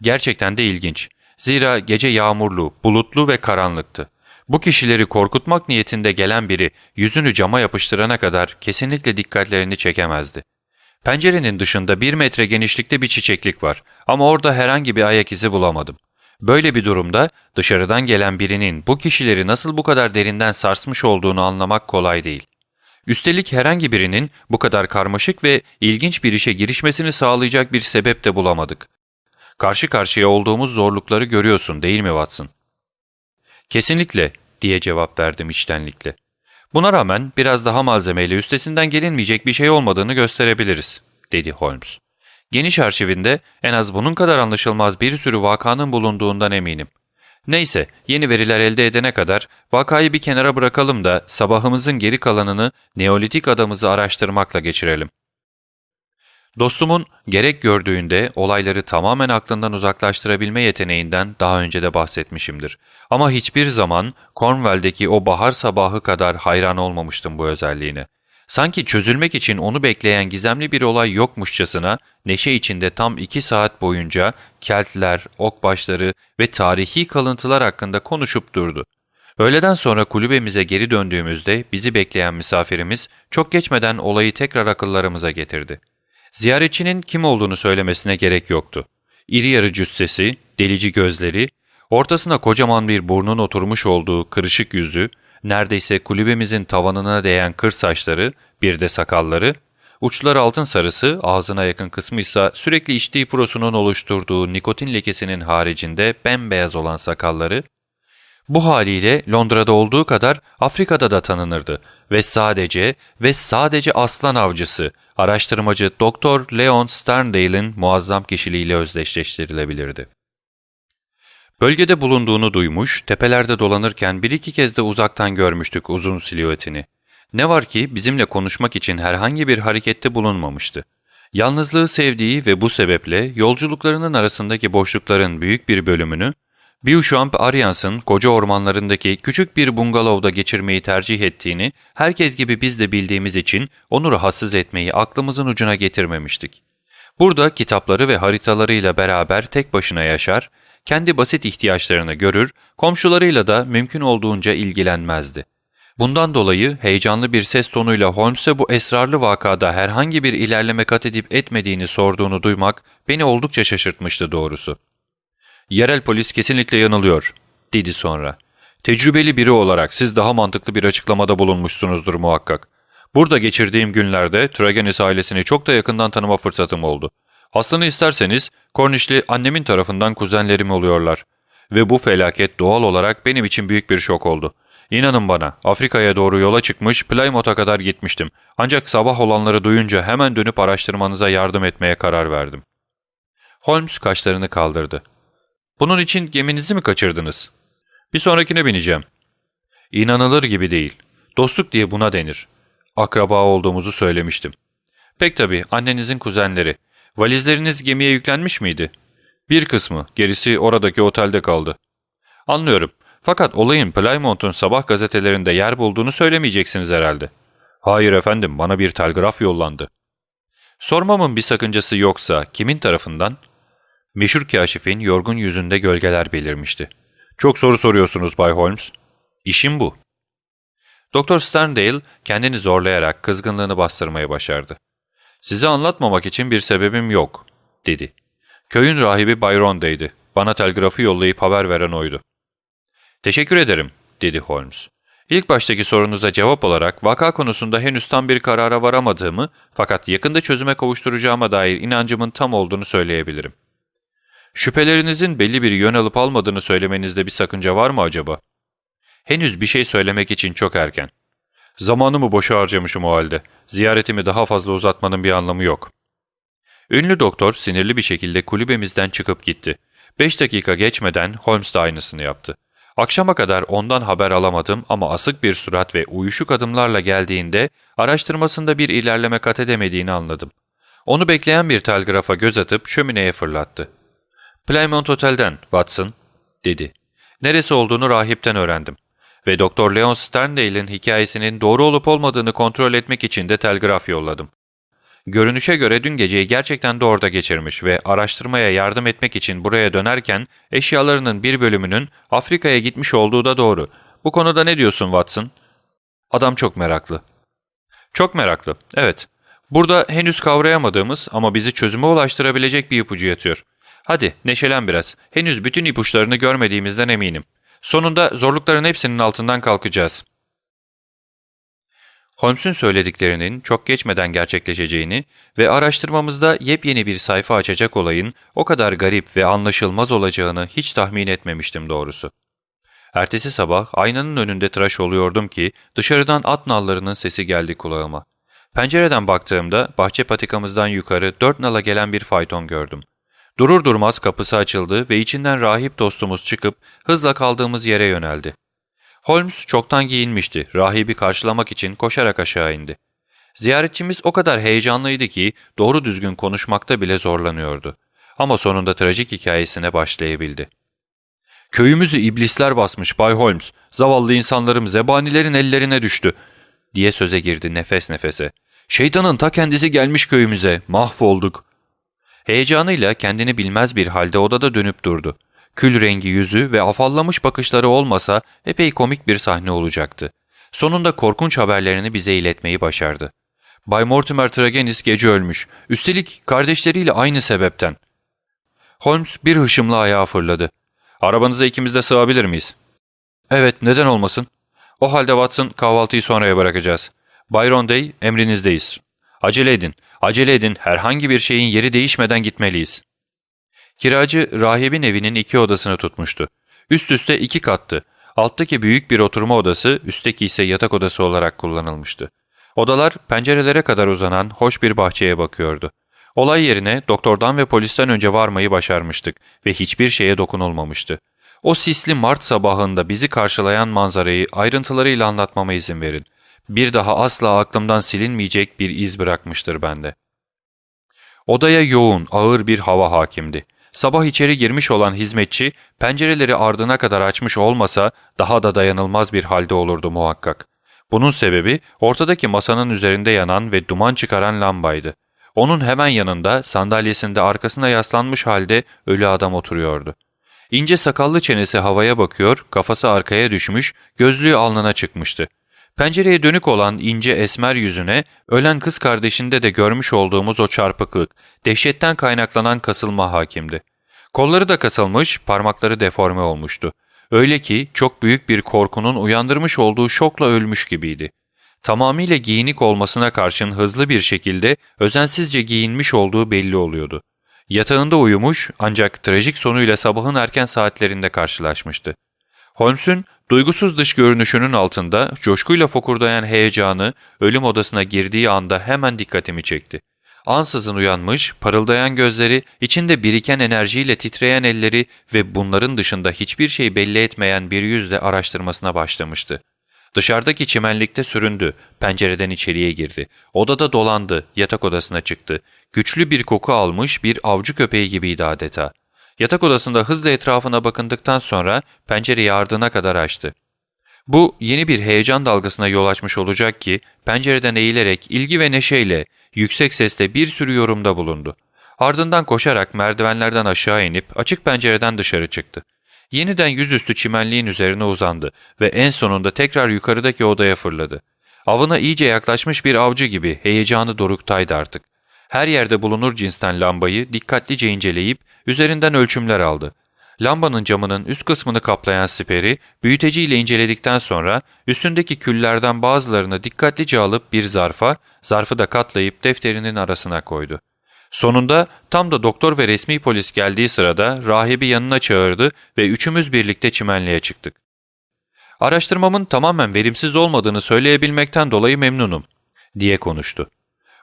Gerçekten de ilginç. Zira gece yağmurlu, bulutlu ve karanlıktı. Bu kişileri korkutmak niyetinde gelen biri yüzünü cama yapıştırana kadar kesinlikle dikkatlerini çekemezdi. Pencerenin dışında bir metre genişlikte bir çiçeklik var ama orada herhangi bir ayak izi bulamadım. Böyle bir durumda dışarıdan gelen birinin bu kişileri nasıl bu kadar derinden sarsmış olduğunu anlamak kolay değil. Üstelik herhangi birinin bu kadar karmaşık ve ilginç bir işe girişmesini sağlayacak bir sebep de bulamadık. Karşı karşıya olduğumuz zorlukları görüyorsun değil mi Watson? Kesinlikle diye cevap verdim içtenlikle. Buna rağmen biraz daha malzemeyle üstesinden gelinmeyecek bir şey olmadığını gösterebiliriz, dedi Holmes. Geniş arşivinde en az bunun kadar anlaşılmaz bir sürü vakanın bulunduğundan eminim. Neyse, yeni veriler elde edene kadar vakayı bir kenara bırakalım da sabahımızın geri kalanını Neolitik adamızı araştırmakla geçirelim. Dostumun gerek gördüğünde olayları tamamen aklından uzaklaştırabilme yeteneğinden daha önce de bahsetmişimdir. Ama hiçbir zaman Cornwall'deki o bahar sabahı kadar hayran olmamıştım bu özelliğine. Sanki çözülmek için onu bekleyen gizemli bir olay yokmuşçasına neşe içinde tam iki saat boyunca keltler, okbaşları ve tarihi kalıntılar hakkında konuşup durdu. Öğleden sonra kulübemize geri döndüğümüzde bizi bekleyen misafirimiz çok geçmeden olayı tekrar akıllarımıza getirdi. Ziyaretçinin kim olduğunu söylemesine gerek yoktu. İri yarı cüssesi, delici gözleri, ortasına kocaman bir burnun oturmuş olduğu kırışık yüzü, neredeyse kulübemizin tavanına değen kır saçları, bir de sakalları, uçları altın sarısı, ağzına yakın kısmı ise sürekli içtiği prosunun oluşturduğu nikotin lekesinin haricinde bembeyaz olan sakalları, bu haliyle Londra'da olduğu kadar Afrika'da da tanınırdı ve sadece ve sadece aslan avcısı, araştırmacı Dr. Leon Sterndale'in muazzam kişiliğiyle özdeşleştirilebilirdi. Bölgede bulunduğunu duymuş, tepelerde dolanırken bir iki kez de uzaktan görmüştük uzun silüetini. Ne var ki bizimle konuşmak için herhangi bir harekette bulunmamıştı. Yalnızlığı sevdiği ve bu sebeple yolculuklarının arasındaki boşlukların büyük bir bölümünü Beauchamp Arians'ın koca ormanlarındaki küçük bir bungalovda geçirmeyi tercih ettiğini herkes gibi biz de bildiğimiz için onu rahatsız etmeyi aklımızın ucuna getirmemiştik. Burada kitapları ve haritalarıyla beraber tek başına yaşar, kendi basit ihtiyaçlarını görür, komşularıyla da mümkün olduğunca ilgilenmezdi. Bundan dolayı heyecanlı bir ses tonuyla Holmes'e bu esrarlı vakada herhangi bir ilerleme kat edip etmediğini sorduğunu duymak beni oldukça şaşırtmıştı doğrusu. ''Yerel polis kesinlikle yanılıyor.'' dedi sonra. ''Tecrübeli biri olarak siz daha mantıklı bir açıklamada bulunmuşsunuzdur muhakkak. Burada geçirdiğim günlerde Tragenis ailesini çok da yakından tanıma fırsatım oldu. Aslını isterseniz Kornişli annemin tarafından kuzenlerim oluyorlar. Ve bu felaket doğal olarak benim için büyük bir şok oldu. İnanın bana Afrika'ya doğru yola çıkmış Plymouth'a kadar gitmiştim. Ancak sabah olanları duyunca hemen dönüp araştırmanıza yardım etmeye karar verdim. Holmes kaşlarını kaldırdı. Bunun için geminizi mi kaçırdınız? Bir sonrakine bineceğim. İnanılır gibi değil. Dostluk diye buna denir. Akraba olduğumuzu söylemiştim. Pek tabii annenizin kuzenleri. Valizleriniz gemiye yüklenmiş miydi? Bir kısmı, gerisi oradaki otelde kaldı. Anlıyorum. Fakat olayın Plymouth'un sabah gazetelerinde yer bulduğunu söylemeyeceksiniz herhalde. Hayır efendim, bana bir telgraf yollandı. Sormamın bir sakıncası yoksa kimin tarafından? Meşhur kaşifin yorgun yüzünde gölgeler belirmişti. Çok soru soruyorsunuz Bay Holmes. İşim bu. Doktor Sterndale kendini zorlayarak kızgınlığını bastırmaya başardı. Size anlatmamak için bir sebebim yok, dedi. Köyün rahibi Byron'daydı. Bana telgrafı yollayıp haber veren oydu. Teşekkür ederim, dedi Holmes. İlk baştaki sorunuza cevap olarak vaka konusunda henüz tam bir karara varamadığımı fakat yakında çözüme kavuşturacağıma dair inancımın tam olduğunu söyleyebilirim. Şüphelerinizin belli bir yön alıp almadığını söylemenizde bir sakınca var mı acaba? Henüz bir şey söylemek için çok erken. Zamanımı boşa harcamışım o halde. Ziyaretimi daha fazla uzatmanın bir anlamı yok. Ünlü doktor sinirli bir şekilde kulübemizden çıkıp gitti. Beş dakika geçmeden Holmes de aynısını yaptı. Akşama kadar ondan haber alamadım ama asık bir surat ve uyuşuk adımlarla geldiğinde araştırmasında bir ilerleme kat edemediğini anladım. Onu bekleyen bir telgrafa göz atıp şömineye fırlattı. ''Plymouth Otel'den, Watson.'' dedi. Neresi olduğunu rahipten öğrendim. Ve Doktor Leon Sterndale'in hikayesinin doğru olup olmadığını kontrol etmek için de telgraf yolladım. Görünüşe göre dün geceyi gerçekten de orada geçirmiş ve araştırmaya yardım etmek için buraya dönerken eşyalarının bir bölümünün Afrika'ya gitmiş olduğu da doğru. Bu konuda ne diyorsun Watson? Adam çok meraklı. Çok meraklı, evet. Burada henüz kavrayamadığımız ama bizi çözüme ulaştırabilecek bir ipucu yatıyor. Hadi neşelen biraz. Henüz bütün ipuçlarını görmediğimizden eminim. Sonunda zorlukların hepsinin altından kalkacağız. Holmes'un söylediklerinin çok geçmeden gerçekleşeceğini ve araştırmamızda yepyeni bir sayfa açacak olayın o kadar garip ve anlaşılmaz olacağını hiç tahmin etmemiştim doğrusu. Ertesi sabah aynanın önünde tıraş oluyordum ki dışarıdan at nallarının sesi geldi kulağıma. Pencereden baktığımda bahçe patikamızdan yukarı dört nala gelen bir fayton gördüm. Durur durmaz kapısı açıldı ve içinden rahip dostumuz çıkıp hızla kaldığımız yere yöneldi. Holmes çoktan giyinmişti. Rahibi karşılamak için koşarak aşağı indi. Ziyaretçimiz o kadar heyecanlıydı ki doğru düzgün konuşmakta bile zorlanıyordu. Ama sonunda trajik hikayesine başlayabildi. ''Köyümüzü iblisler basmış Bay Holmes. Zavallı insanlarım zebanilerin ellerine düştü.'' diye söze girdi nefes nefese. ''Şeytanın ta kendisi gelmiş köyümüze. Mahvolduk.'' Heyecanıyla kendini bilmez bir halde odada dönüp durdu. Kül rengi yüzü ve afallamış bakışları olmasa epey komik bir sahne olacaktı. Sonunda korkunç haberlerini bize iletmeyi başardı. Bay Mortimer Tragenis gece ölmüş. Üstelik kardeşleriyle aynı sebepten. Holmes bir hışımla ayağa fırladı. Arabanıza ikimiz de sığabilir miyiz? Evet, neden olmasın? O halde Watson kahvaltıyı sonraya bırakacağız. Byron Day emrinizdeyiz. Acele edin, acele edin herhangi bir şeyin yeri değişmeden gitmeliyiz. Kiracı rahibin evinin iki odasını tutmuştu. Üst üste iki kattı. Alttaki büyük bir oturma odası, üstteki ise yatak odası olarak kullanılmıştı. Odalar pencerelere kadar uzanan hoş bir bahçeye bakıyordu. Olay yerine doktordan ve polisten önce varmayı başarmıştık ve hiçbir şeye dokunulmamıştı. O sisli Mart sabahında bizi karşılayan manzarayı ayrıntılarıyla anlatmama izin verin. Bir daha asla aklımdan silinmeyecek bir iz bırakmıştır bende. Odaya yoğun, ağır bir hava hakimdi. Sabah içeri girmiş olan hizmetçi pencereleri ardına kadar açmış olmasa daha da dayanılmaz bir halde olurdu muhakkak. Bunun sebebi ortadaki masanın üzerinde yanan ve duman çıkaran lambaydı. Onun hemen yanında sandalyesinde arkasına yaslanmış halde ölü adam oturuyordu. İnce sakallı çenesi havaya bakıyor, kafası arkaya düşmüş, gözlüğü alnına çıkmıştı. Pencereye dönük olan ince esmer yüzüne, ölen kız kardeşinde de görmüş olduğumuz o çarpıklık, dehşetten kaynaklanan kasılma hakimdi. Kolları da kasılmış, parmakları deforme olmuştu. Öyle ki çok büyük bir korkunun uyandırmış olduğu şokla ölmüş gibiydi. Tamamıyla giyinik olmasına karşın hızlı bir şekilde özensizce giyinmiş olduğu belli oluyordu. Yatağında uyumuş ancak trajik sonuyla sabahın erken saatlerinde karşılaşmıştı. Holmes'un duygusuz dış görünüşünün altında coşkuyla fokurdayan heyecanı ölüm odasına girdiği anda hemen dikkatimi çekti. Ansızın uyanmış, parıldayan gözleri, içinde biriken enerjiyle titreyen elleri ve bunların dışında hiçbir şey belli etmeyen bir yüzle araştırmasına başlamıştı. Dışarıdaki çimenlikte süründü, pencereden içeriye girdi. Odada dolandı, yatak odasına çıktı. Güçlü bir koku almış bir avcı köpeği gibiydi adeta. Yatak odasında hızla etrafına bakındıktan sonra pencereyi ardına kadar açtı. Bu yeni bir heyecan dalgasına yol açmış olacak ki pencereden eğilerek ilgi ve neşeyle yüksek sesle bir sürü yorumda bulundu. Ardından koşarak merdivenlerden aşağı inip açık pencereden dışarı çıktı. Yeniden yüzüstü çimenliğin üzerine uzandı ve en sonunda tekrar yukarıdaki odaya fırladı. Avına iyice yaklaşmış bir avcı gibi heyecanı doruktaydı artık. Her yerde bulunur cinsten lambayı dikkatlice inceleyip üzerinden ölçümler aldı. Lambanın camının üst kısmını kaplayan siperi büyüteciyle inceledikten sonra üstündeki küllerden bazılarını dikkatlice alıp bir zarfa, zarfı da katlayıp defterinin arasına koydu. Sonunda tam da doktor ve resmi polis geldiği sırada rahibi yanına çağırdı ve üçümüz birlikte çimenliğe çıktık. Araştırmamın tamamen verimsiz olmadığını söyleyebilmekten dolayı memnunum, diye konuştu.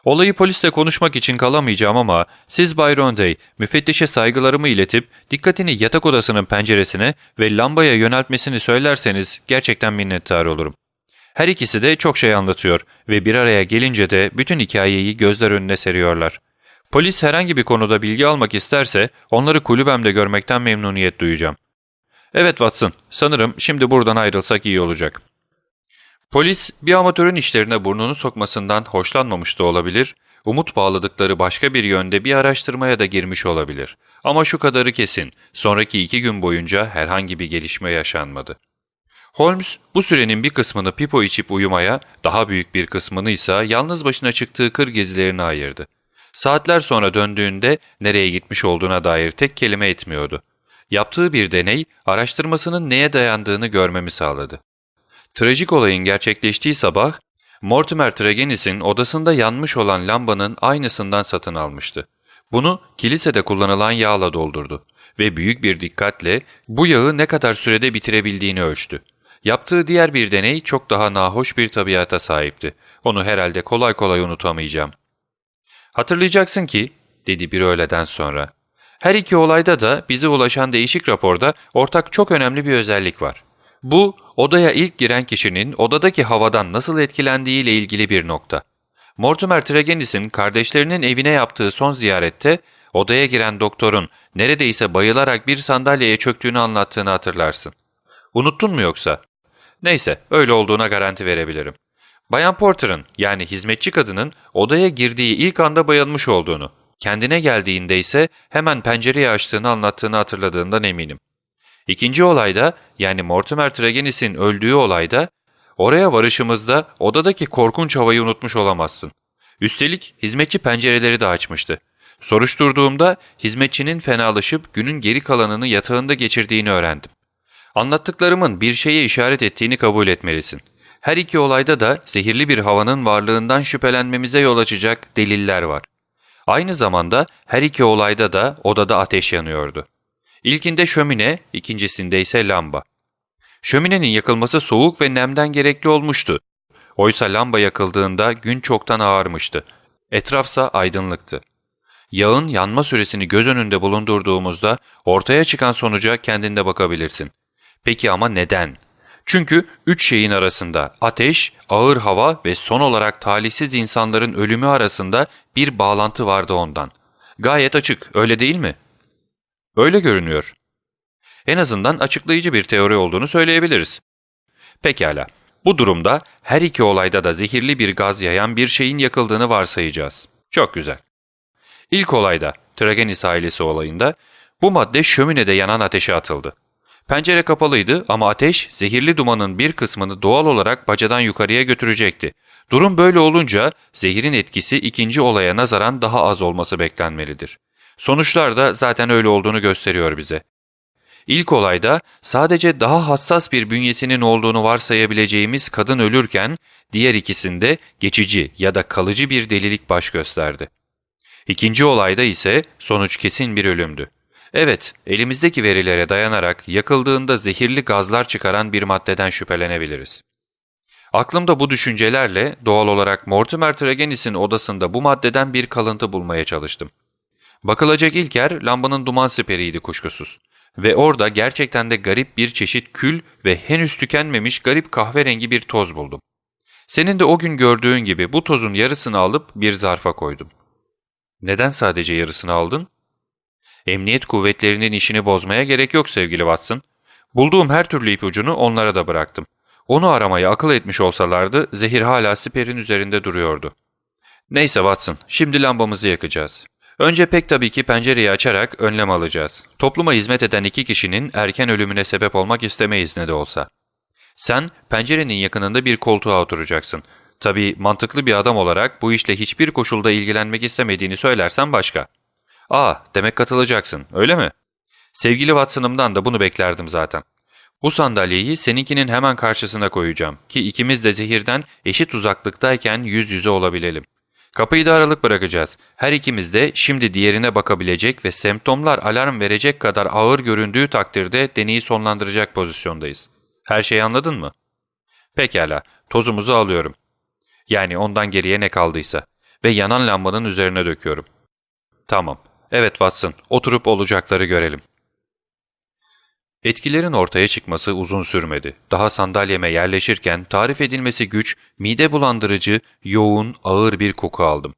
Olayı polisle konuşmak için kalamayacağım ama siz Bay Ronday, müfettişe saygılarımı iletip dikkatini yatak odasının penceresine ve lambaya yöneltmesini söylerseniz gerçekten minnettar olurum. Her ikisi de çok şey anlatıyor ve bir araya gelince de bütün hikayeyi gözler önüne seriyorlar. Polis herhangi bir konuda bilgi almak isterse onları kulübemde görmekten memnuniyet duyacağım. Evet Watson, sanırım şimdi buradan ayrılsak iyi olacak. Polis bir amatörün işlerine burnunu sokmasından hoşlanmamış da olabilir, umut bağladıkları başka bir yönde bir araştırmaya da girmiş olabilir. Ama şu kadarı kesin, sonraki iki gün boyunca herhangi bir gelişme yaşanmadı. Holmes bu sürenin bir kısmını pipo içip uyumaya, daha büyük bir kısmını ise yalnız başına çıktığı kır gezilerine ayırdı. Saatler sonra döndüğünde nereye gitmiş olduğuna dair tek kelime etmiyordu. Yaptığı bir deney, araştırmasının neye dayandığını görmemi sağladı. Trajik olayın gerçekleştiği sabah, Mortimer Tregennis'in odasında yanmış olan lambanın aynısından satın almıştı. Bunu kilisede kullanılan yağla doldurdu ve büyük bir dikkatle bu yağı ne kadar sürede bitirebildiğini ölçtü. Yaptığı diğer bir deney çok daha nahoş bir tabiata sahipti. Onu herhalde kolay kolay unutamayacağım. Hatırlayacaksın ki, dedi bir öğleden sonra. Her iki olayda da bize ulaşan değişik raporda ortak çok önemli bir özellik var. Bu, odaya ilk giren kişinin odadaki havadan nasıl etkilendiği ile ilgili bir nokta. Mortimer Tregennis'in kardeşlerinin evine yaptığı son ziyarette, odaya giren doktorun neredeyse bayılarak bir sandalyeye çöktüğünü anlattığını hatırlarsın. Unuttun mu yoksa? Neyse, öyle olduğuna garanti verebilirim. Bayan Porter'ın yani hizmetçi kadının odaya girdiği ilk anda bayılmış olduğunu, kendine geldiğinde ise hemen pencereyi açtığını anlattığını hatırladığından eminim. İkinci olayda yani Mortimer Tregennis'in öldüğü olayda oraya varışımızda odadaki korkunç havayı unutmuş olamazsın. Üstelik hizmetçi pencereleri de açmıştı. Soruşturduğumda hizmetçinin fenalaşıp günün geri kalanını yatağında geçirdiğini öğrendim. Anlattıklarımın bir şeye işaret ettiğini kabul etmelisin. Her iki olayda da zehirli bir havanın varlığından şüphelenmemize yol açacak deliller var. Aynı zamanda her iki olayda da odada ateş yanıyordu. İlkinde şömine, ikincisinde ise lamba. Şöminenin yakılması soğuk ve nemden gerekli olmuştu. Oysa lamba yakıldığında gün çoktan ağarmıştı. Etrafsa aydınlıktı. Yağın yanma süresini göz önünde bulundurduğumuzda ortaya çıkan sonuca kendinde bakabilirsin. Peki ama neden? Çünkü üç şeyin arasında ateş, ağır hava ve son olarak talihsiz insanların ölümü arasında bir bağlantı vardı ondan. Gayet açık, öyle değil mi? Öyle görünüyor. En azından açıklayıcı bir teori olduğunu söyleyebiliriz. Pekala. Bu durumda her iki olayda da zehirli bir gaz yayan bir şeyin yakıldığını varsayacağız. Çok güzel. İlk olayda, Tragenis ailesi olayında, bu madde şöminede yanan ateşe atıldı. Pencere kapalıydı ama ateş zehirli dumanın bir kısmını doğal olarak bacadan yukarıya götürecekti. Durum böyle olunca zehirin etkisi ikinci olaya nazaran daha az olması beklenmelidir. Sonuçlar da zaten öyle olduğunu gösteriyor bize. İlk olayda sadece daha hassas bir bünyesinin olduğunu varsayabileceğimiz kadın ölürken diğer ikisinde geçici ya da kalıcı bir delilik baş gösterdi. İkinci olayda ise sonuç kesin bir ölümdü. Evet, elimizdeki verilere dayanarak yakıldığında zehirli gazlar çıkaran bir maddeden şüphelenebiliriz. Aklımda bu düşüncelerle doğal olarak Mortimer Tregenis'in odasında bu maddeden bir kalıntı bulmaya çalıştım. Bakılacak ilk yer lambanın duman siperiydi kuşkusuz. Ve orada gerçekten de garip bir çeşit kül ve henüz tükenmemiş garip kahverengi bir toz buldum. Senin de o gün gördüğün gibi bu tozun yarısını alıp bir zarfa koydum. Neden sadece yarısını aldın? Emniyet kuvvetlerinin işini bozmaya gerek yok sevgili Watson. Bulduğum her türlü ipucunu onlara da bıraktım. Onu aramayı akıl etmiş olsalardı zehir hala siperin üzerinde duruyordu. Neyse Watson, şimdi lambamızı yakacağız. Önce pek tabii ki pencereyi açarak önlem alacağız. Topluma hizmet eden iki kişinin erken ölümüne sebep olmak istemeyiz ne de olsa. Sen pencerenin yakınında bir koltuğa oturacaksın. Tabii mantıklı bir adam olarak bu işle hiçbir koşulda ilgilenmek istemediğini söylersen başka. Aa, demek katılacaksın, öyle mi? Sevgili Watson'ımdan da bunu beklerdim zaten. Bu sandalyeyi seninkinin hemen karşısına koyacağım ki ikimiz de zehirden eşit uzaklıktayken yüz yüze olabilelim. Kapıyı da aralık bırakacağız. Her ikimiz de şimdi diğerine bakabilecek ve semptomlar alarm verecek kadar ağır göründüğü takdirde deneyi sonlandıracak pozisyondayız. Her şeyi anladın mı? Pekala, tozumuzu alıyorum. Yani ondan geriye ne kaldıysa. Ve yanan lambanın üzerine döküyorum. Tamam. Evet Watson, oturup olacakları görelim. Etkilerin ortaya çıkması uzun sürmedi. Daha sandalyeme yerleşirken tarif edilmesi güç, mide bulandırıcı, yoğun, ağır bir koku aldım.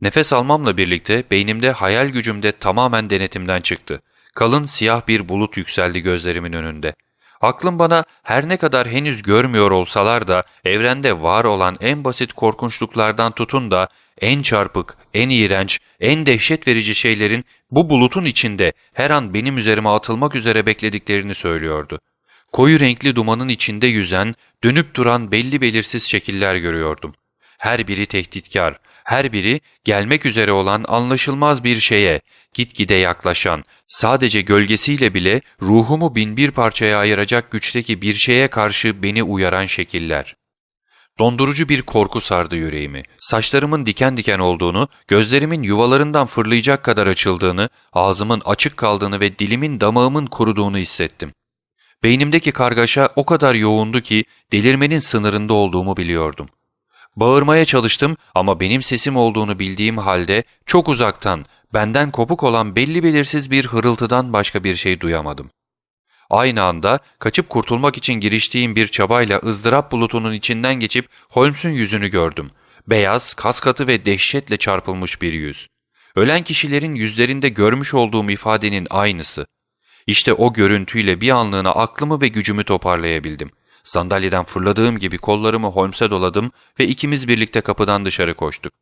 Nefes almamla birlikte beynimde hayal gücümde tamamen denetimden çıktı. Kalın siyah bir bulut yükseldi gözlerimin önünde. Aklım bana her ne kadar henüz görmüyor olsalar da evrende var olan en basit korkunçluklardan tutun da en çarpık, en iğrenç, en dehşet verici şeylerin bu bulutun içinde her an benim üzerime atılmak üzere beklediklerini söylüyordu. Koyu renkli dumanın içinde yüzen, dönüp duran belli belirsiz şekiller görüyordum. Her biri tehditkar, her biri gelmek üzere olan anlaşılmaz bir şeye, gitgide yaklaşan, sadece gölgesiyle bile ruhumu binbir parçaya ayıracak güçteki bir şeye karşı beni uyaran şekiller. Dondurucu bir korku sardı yüreğimi. Saçlarımın diken diken olduğunu, gözlerimin yuvalarından fırlayacak kadar açıldığını, ağzımın açık kaldığını ve dilimin damağımın kuruduğunu hissettim. Beynimdeki kargaşa o kadar yoğundu ki delirmenin sınırında olduğumu biliyordum. Bağırmaya çalıştım ama benim sesim olduğunu bildiğim halde çok uzaktan, benden kopuk olan belli belirsiz bir hırıltıdan başka bir şey duyamadım. Aynı anda kaçıp kurtulmak için giriştiğim bir çabayla ızdırap bulutunun içinden geçip Holmes'un yüzünü gördüm. Beyaz, kaskatı ve dehşetle çarpılmış bir yüz. Ölen kişilerin yüzlerinde görmüş olduğum ifadenin aynısı. İşte o görüntüyle bir anlığına aklımı ve gücümü toparlayabildim. Sandalyeden fırladığım gibi kollarımı Holmes'e doladım ve ikimiz birlikte kapıdan dışarı koştuk.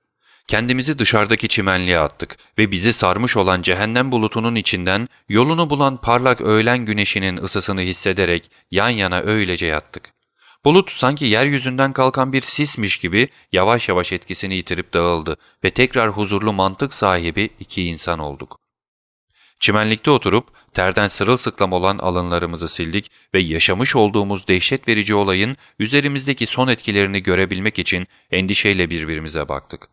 Kendimizi dışarıdaki çimenliğe attık ve bizi sarmış olan cehennem bulutunun içinden yolunu bulan parlak öğlen güneşinin ısısını hissederek yan yana öylece yattık. Bulut sanki yeryüzünden kalkan bir sismiş gibi yavaş yavaş etkisini yitirip dağıldı ve tekrar huzurlu mantık sahibi iki insan olduk. Çimenlikte oturup terden sırılsıklam olan alınlarımızı sildik ve yaşamış olduğumuz dehşet verici olayın üzerimizdeki son etkilerini görebilmek için endişeyle birbirimize baktık.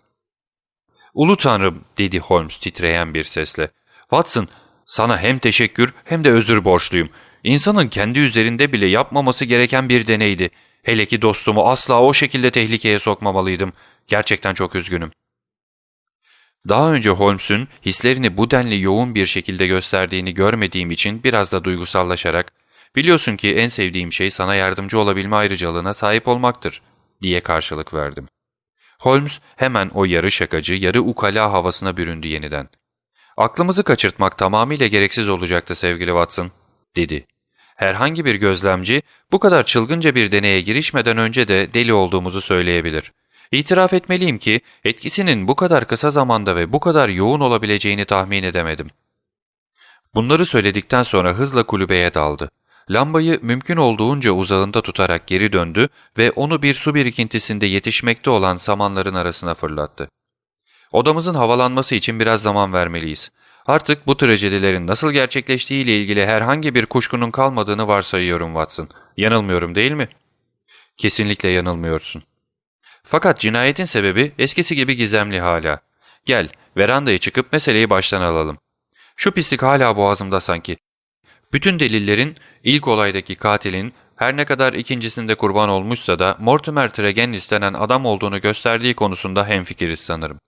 ''Ulu Tanrım'' dedi Holmes titreyen bir sesle. ''Watson, sana hem teşekkür hem de özür borçluyum. İnsanın kendi üzerinde bile yapmaması gereken bir deneydi. Hele ki dostumu asla o şekilde tehlikeye sokmamalıydım. Gerçekten çok üzgünüm.'' Daha önce Holmes'un hislerini bu denli yoğun bir şekilde gösterdiğini görmediğim için biraz da duygusallaşarak ''Biliyorsun ki en sevdiğim şey sana yardımcı olabilme ayrıcalığına sahip olmaktır.'' diye karşılık verdim. Holmes hemen o yarı şakacı, yarı ukala havasına büründü yeniden. ''Aklımızı kaçırtmak tamamıyla gereksiz olacaktı sevgili Watson.'' dedi. Herhangi bir gözlemci bu kadar çılgınca bir deneye girişmeden önce de deli olduğumuzu söyleyebilir. İtiraf etmeliyim ki etkisinin bu kadar kısa zamanda ve bu kadar yoğun olabileceğini tahmin edemedim. Bunları söyledikten sonra hızla kulübeye daldı. Lambayı mümkün olduğunca uzağında tutarak geri döndü ve onu bir su birikintisinde yetişmekte olan samanların arasına fırlattı. Odamızın havalanması için biraz zaman vermeliyiz. Artık bu trajedilerin nasıl gerçekleştiği ile ilgili herhangi bir kuşkunun kalmadığını varsayıyorum Watson. Yanılmıyorum değil mi? Kesinlikle yanılmıyorsun. Fakat cinayetin sebebi eskisi gibi gizemli hala. Gel, verandaya çıkıp meseleyi baştan alalım. Şu pislik hala boğazımda sanki. Bütün delillerin ilk olaydaki katilin her ne kadar ikincisinde kurban olmuşsa da Mortimer Tregen istenen adam olduğunu gösterdiği konusunda hemfikiriz sanırım.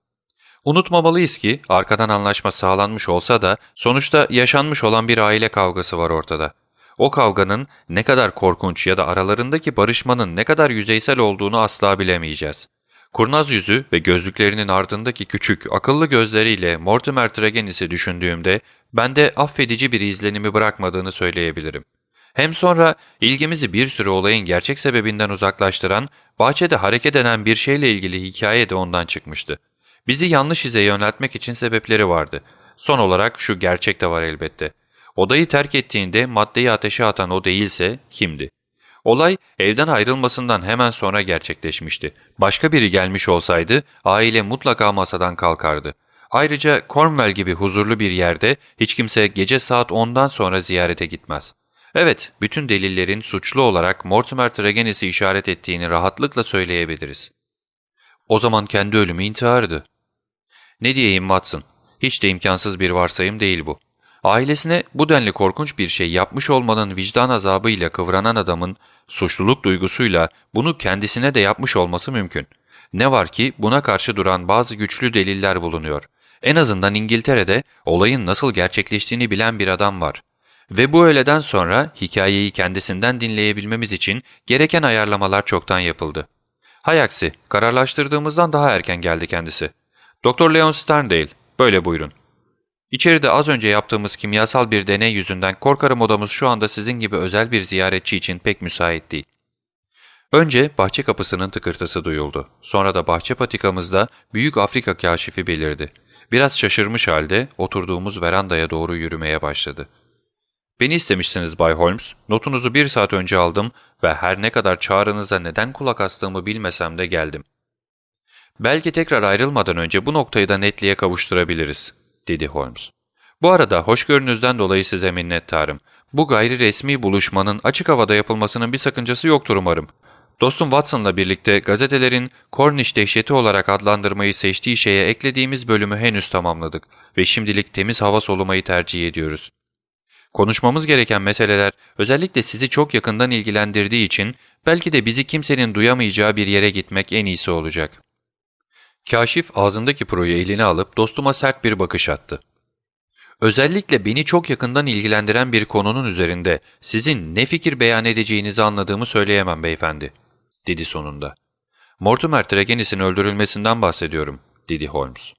Unutmamalıyız ki arkadan anlaşma sağlanmış olsa da sonuçta yaşanmış olan bir aile kavgası var ortada. O kavganın ne kadar korkunç ya da aralarındaki barışmanın ne kadar yüzeysel olduğunu asla bilemeyeceğiz. Kurnaz yüzü ve gözlüklerinin ardındaki küçük, akıllı gözleriyle Mortimer Tregennis'i düşündüğümde bende affedici bir izlenimi bırakmadığını söyleyebilirim. Hem sonra ilgimizi bir sürü olayın gerçek sebebinden uzaklaştıran, bahçede hareket eden bir şeyle ilgili hikaye de ondan çıkmıştı. Bizi yanlış ize yöneltmek için sebepleri vardı. Son olarak şu gerçek de var elbette. Odayı terk ettiğinde maddeyi ateşe atan o değilse kimdi? Olay evden ayrılmasından hemen sonra gerçekleşmişti. Başka biri gelmiş olsaydı aile mutlaka masadan kalkardı. Ayrıca Cornwall gibi huzurlu bir yerde hiç kimse gece saat 10'dan sonra ziyarete gitmez. Evet, bütün delillerin suçlu olarak Mortimer Tregennis'i işaret ettiğini rahatlıkla söyleyebiliriz. O zaman kendi ölümü intihardı. Ne diyeyim Watson, hiç de imkansız bir varsayım değil bu. Ailesine bu denli korkunç bir şey yapmış olmanın vicdan azabıyla kıvranan adamın suçluluk duygusuyla bunu kendisine de yapmış olması mümkün. Ne var ki buna karşı duran bazı güçlü deliller bulunuyor. En azından İngiltere'de olayın nasıl gerçekleştiğini bilen bir adam var. Ve bu öğleden sonra hikayeyi kendisinden dinleyebilmemiz için gereken ayarlamalar çoktan yapıldı. Hay aksi, kararlaştırdığımızdan daha erken geldi kendisi. Doktor Leon Sterndale, böyle buyurun. İçeride az önce yaptığımız kimyasal bir deney yüzünden korkarım odamız şu anda sizin gibi özel bir ziyaretçi için pek müsait değil. Önce bahçe kapısının tıkırtısı duyuldu. Sonra da bahçe patikamızda büyük Afrika kaşifi belirdi. Biraz şaşırmış halde oturduğumuz verandaya doğru yürümeye başladı. Beni istemişsiniz Bay Holmes. Notunuzu bir saat önce aldım ve her ne kadar çağrınıza neden kulak astığımı bilmesem de geldim. Belki tekrar ayrılmadan önce bu noktayı da netliğe kavuşturabiliriz dedi Holmes. Bu arada hoşgörünüzden dolayı size minnettarım. Bu gayri resmi buluşmanın açık havada yapılmasının bir sakıncası yoktur umarım. Dostum Watson'la birlikte gazetelerin Cornish dehşeti olarak adlandırmayı seçtiği şeye eklediğimiz bölümü henüz tamamladık ve şimdilik temiz hava solumayı tercih ediyoruz. Konuşmamız gereken meseleler özellikle sizi çok yakından ilgilendirdiği için belki de bizi kimsenin duyamayacağı bir yere gitmek en iyisi olacak. Kaşif ağzındaki proyu eline alıp dostuma sert bir bakış attı. Özellikle beni çok yakından ilgilendiren bir konunun üzerinde sizin ne fikir beyan edeceğinizi anladığımı söyleyemem beyefendi, dedi sonunda. Mortimer Tregennis'in öldürülmesinden bahsediyorum, dedi Holmes.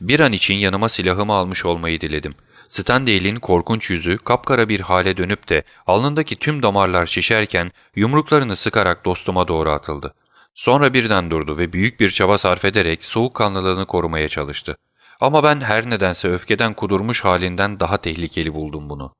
Bir an için yanıma silahımı almış olmayı diledim. Stanley'in korkunç yüzü kapkara bir hale dönüp de alnındaki tüm damarlar şişerken yumruklarını sıkarak dostuma doğru atıldı. Sonra birden durdu ve büyük bir çaba sarf ederek soğukkanlılığını korumaya çalıştı. Ama ben her nedense öfkeden kudurmuş halinden daha tehlikeli buldum bunu.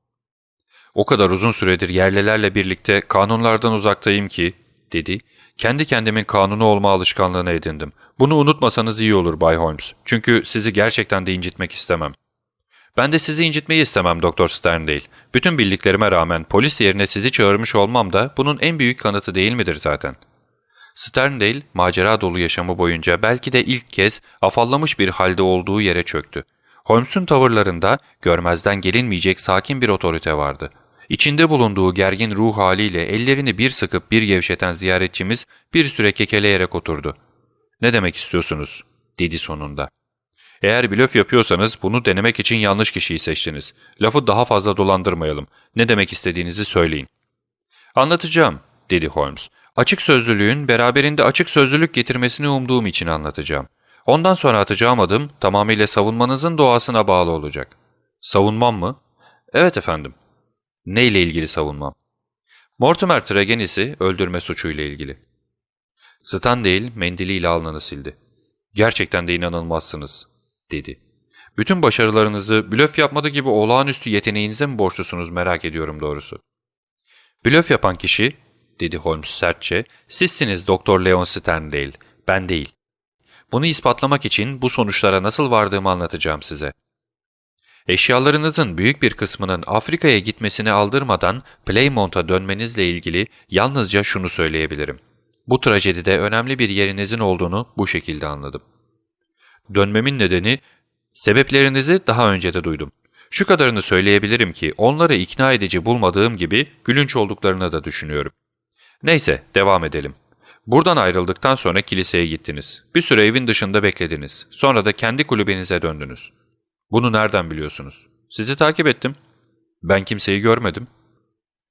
O kadar uzun süredir yerlilerle birlikte kanunlardan uzaktayım ki, dedi, kendi kendimin kanunu olma alışkanlığını edindim. Bunu unutmasanız iyi olur Bay Holmes. Çünkü sizi gerçekten de incitmek istemem. Ben de sizi incitmeyi istemem Doktor Sterndale. Bütün bildiklerime rağmen polis yerine sizi çağırmış olmam da bunun en büyük kanıtı değil midir zaten?'' Sterndale macera dolu yaşamı boyunca belki de ilk kez afallamış bir halde olduğu yere çöktü. Holmes'un tavırlarında görmezden gelinmeyecek sakin bir otorite vardı. İçinde bulunduğu gergin ruh haliyle ellerini bir sıkıp bir gevşeten ziyaretçimiz bir süre kekeleyerek oturdu. ''Ne demek istiyorsunuz?'' dedi sonunda. Eğer blöf yapıyorsanız bunu denemek için yanlış kişiyi seçtiniz. Lafı daha fazla dolandırmayalım. Ne demek istediğinizi söyleyin. Anlatacağım, dedi Holmes. Açık sözlülüğün beraberinde açık sözlülük getirmesini umduğum için anlatacağım. Ondan sonra atacağım adım tamamıyla savunmanızın doğasına bağlı olacak. Savunmam mı? Evet efendim. Ne ile ilgili savunmam? Mortimer Tregennis'i öldürme suçuyla ilgili. Stanley mendiliyle alnını sildi. Gerçekten de inanılmazsınız, dedi. Bütün başarılarınızı blöf yapmadı gibi olağanüstü yeteneğinize mi borçlusunuz merak ediyorum doğrusu. Blöf yapan kişi, dedi Holmes sertçe, sizsiniz Doktor Leon Sterndale, ben değil. Bunu ispatlamak için bu sonuçlara nasıl vardığımı anlatacağım size. Eşyalarınızın büyük bir kısmının Afrika'ya gitmesini aldırmadan Playmont'a dönmenizle ilgili yalnızca şunu söyleyebilirim. Bu trajedide önemli bir yerinizin olduğunu bu şekilde anladım. Dönmemin nedeni, sebeplerinizi daha önce de duydum. Şu kadarını söyleyebilirim ki onları ikna edici bulmadığım gibi gülünç olduklarını da düşünüyorum. Neyse, devam edelim. Buradan ayrıldıktan sonra kiliseye gittiniz. Bir süre evin dışında beklediniz. Sonra da kendi kulübenize döndünüz. Bunu nereden biliyorsunuz? Sizi takip ettim. Ben kimseyi görmedim.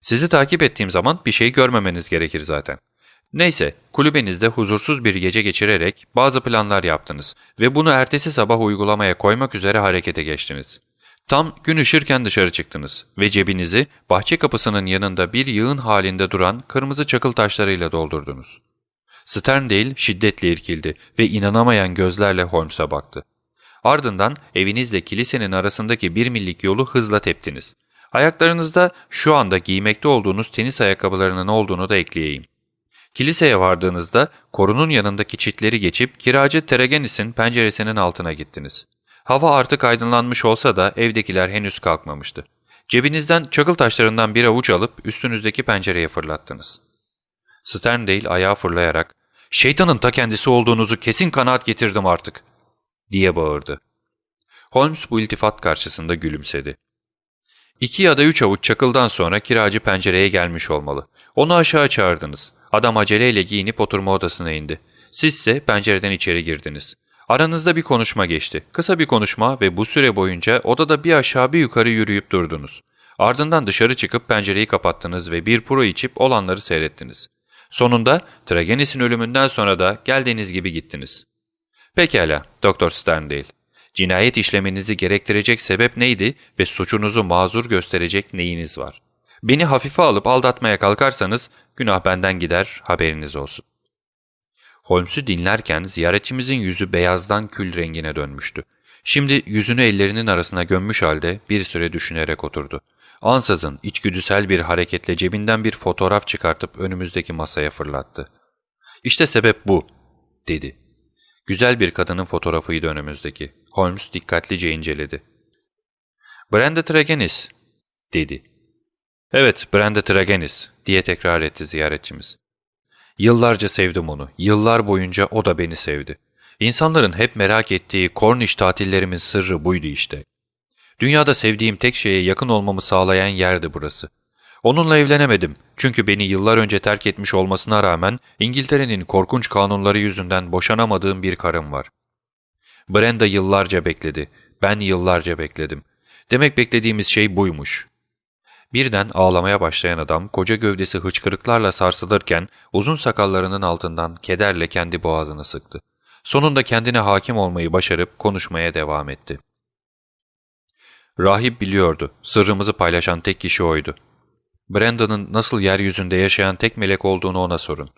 Sizi takip ettiğim zaman bir şey görmemeniz gerekir zaten. Neyse, kulübenizde huzursuz bir gece geçirerek bazı planlar yaptınız ve bunu ertesi sabah uygulamaya koymak üzere harekete geçtiniz. Tam gün ışırken dışarı çıktınız ve cebinizi bahçe kapısının yanında bir yığın halinde duran kırmızı çakıl taşlarıyla doldurdunuz. Sterndale şiddetle irkildi ve inanamayan gözlerle Holmes'a baktı. Ardından evinizle kilisenin arasındaki bir millik yolu hızla teptiniz. Ayaklarınızda şu anda giymekte olduğunuz tenis ayakkabılarının olduğunu da ekleyeyim. Kiliseye vardığınızda korunun yanındaki çitleri geçip kiracı Teregenis'in penceresinin altına gittiniz. Hava artık aydınlanmış olsa da evdekiler henüz kalkmamıştı. Cebinizden çakıl taşlarından bir avuç alıp üstünüzdeki pencereye fırlattınız. Sterndale ayağa fırlayarak ''Şeytanın ta kendisi olduğunuzu kesin kanaat getirdim artık.'' Diye bağırdı. Holmes bu iltifat karşısında gülümsedi. İki ya da üç avuç çakıldan sonra kiracı pencereye gelmiş olmalı. Onu aşağı çağırdınız. Adam aceleyle giyinip oturma odasına indi. Siz ise pencereden içeri girdiniz. Aranızda bir konuşma geçti. Kısa bir konuşma ve bu süre boyunca odada bir aşağı bir yukarı yürüyüp durdunuz. Ardından dışarı çıkıp pencereyi kapattınız ve bir puro içip olanları seyrettiniz. Sonunda Tragenis'in ölümünden sonra da geldiğiniz gibi gittiniz. Pekala, Doktor Sterndale. Cinayet işlemenizi gerektirecek sebep neydi ve suçunuzu mazur gösterecek neyiniz var? Beni hafife alıp aldatmaya kalkarsanız günah benden gider haberiniz olsun. Holmes'u dinlerken ziyaretçimizin yüzü beyazdan kül rengine dönmüştü. Şimdi yüzünü ellerinin arasına gömmüş halde bir süre düşünerek oturdu. Ansızın içgüdüsel bir hareketle cebinden bir fotoğraf çıkartıp önümüzdeki masaya fırlattı. İşte sebep bu, dedi. Güzel bir kadının fotoğrafıydı önümüzdeki. Holmes dikkatlice inceledi. Brenda Tregenis, dedi. Evet, Brenda Tregenis, diye tekrar etti ziyaretçimiz. Yıllarca sevdim onu, yıllar boyunca o da beni sevdi. İnsanların hep merak ettiği Cornish tatillerimin sırrı buydu işte. Dünyada sevdiğim tek şeye yakın olmamı sağlayan yerdi burası. Onunla evlenemedim çünkü beni yıllar önce terk etmiş olmasına rağmen İngiltere'nin korkunç kanunları yüzünden boşanamadığım bir karım var. Brenda yıllarca bekledi, ben yıllarca bekledim. Demek beklediğimiz şey buymuş. Birden ağlamaya başlayan adam koca gövdesi hıçkırıklarla sarsılırken uzun sakallarının altından kederle kendi boğazını sıktı. Sonunda kendine hakim olmayı başarıp konuşmaya devam etti. Rahip biliyordu, sırrımızı paylaşan tek kişi oydu. Brandon'ın nasıl yeryüzünde yaşayan tek melek olduğunu ona sorun.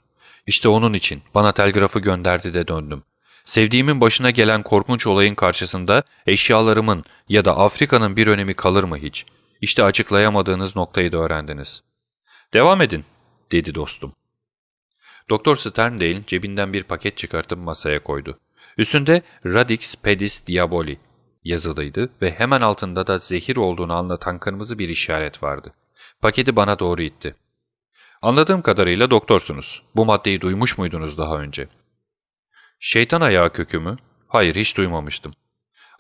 İşte onun için bana telgrafı gönderdi de döndüm. Sevdiğimin başına gelen korkunç olayın karşısında eşyalarımın ya da Afrika'nın bir önemi kalır mı hiç? İşte açıklayamadığınız noktayı da öğrendiniz. Devam edin, dedi dostum. Doktor Sterndale cebinden bir paket çıkartıp masaya koydu. Üstünde Radix Pedis Diaboli yazılıydı ve hemen altında da zehir olduğunu anlatan kırmızı bir işaret vardı. Paketi bana doğru itti. Anladığım kadarıyla doktorsunuz. Bu maddeyi duymuş muydunuz daha önce? Şeytan ayağı kökü mü? Hayır, hiç duymamıştım.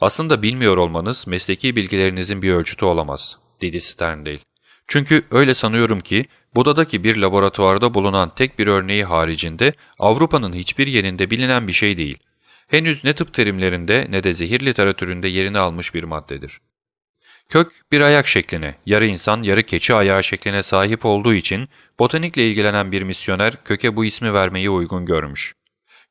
Aslında bilmiyor olmanız mesleki bilgilerinizin bir ölçütü olamaz, dedi Sterndale. Çünkü öyle sanıyorum ki Buda'daki bir laboratuvarda bulunan tek bir örneği haricinde Avrupa'nın hiçbir yerinde bilinen bir şey değil. henüz ne tıp terimlerinde ne de zehir literatüründe yerini almış bir maddedir. Kök bir ayak şekline, yarı insan yarı keçi ayağı şekline sahip olduğu için botanikle ilgilenen bir misyoner köke bu ismi vermeyi uygun görmüş.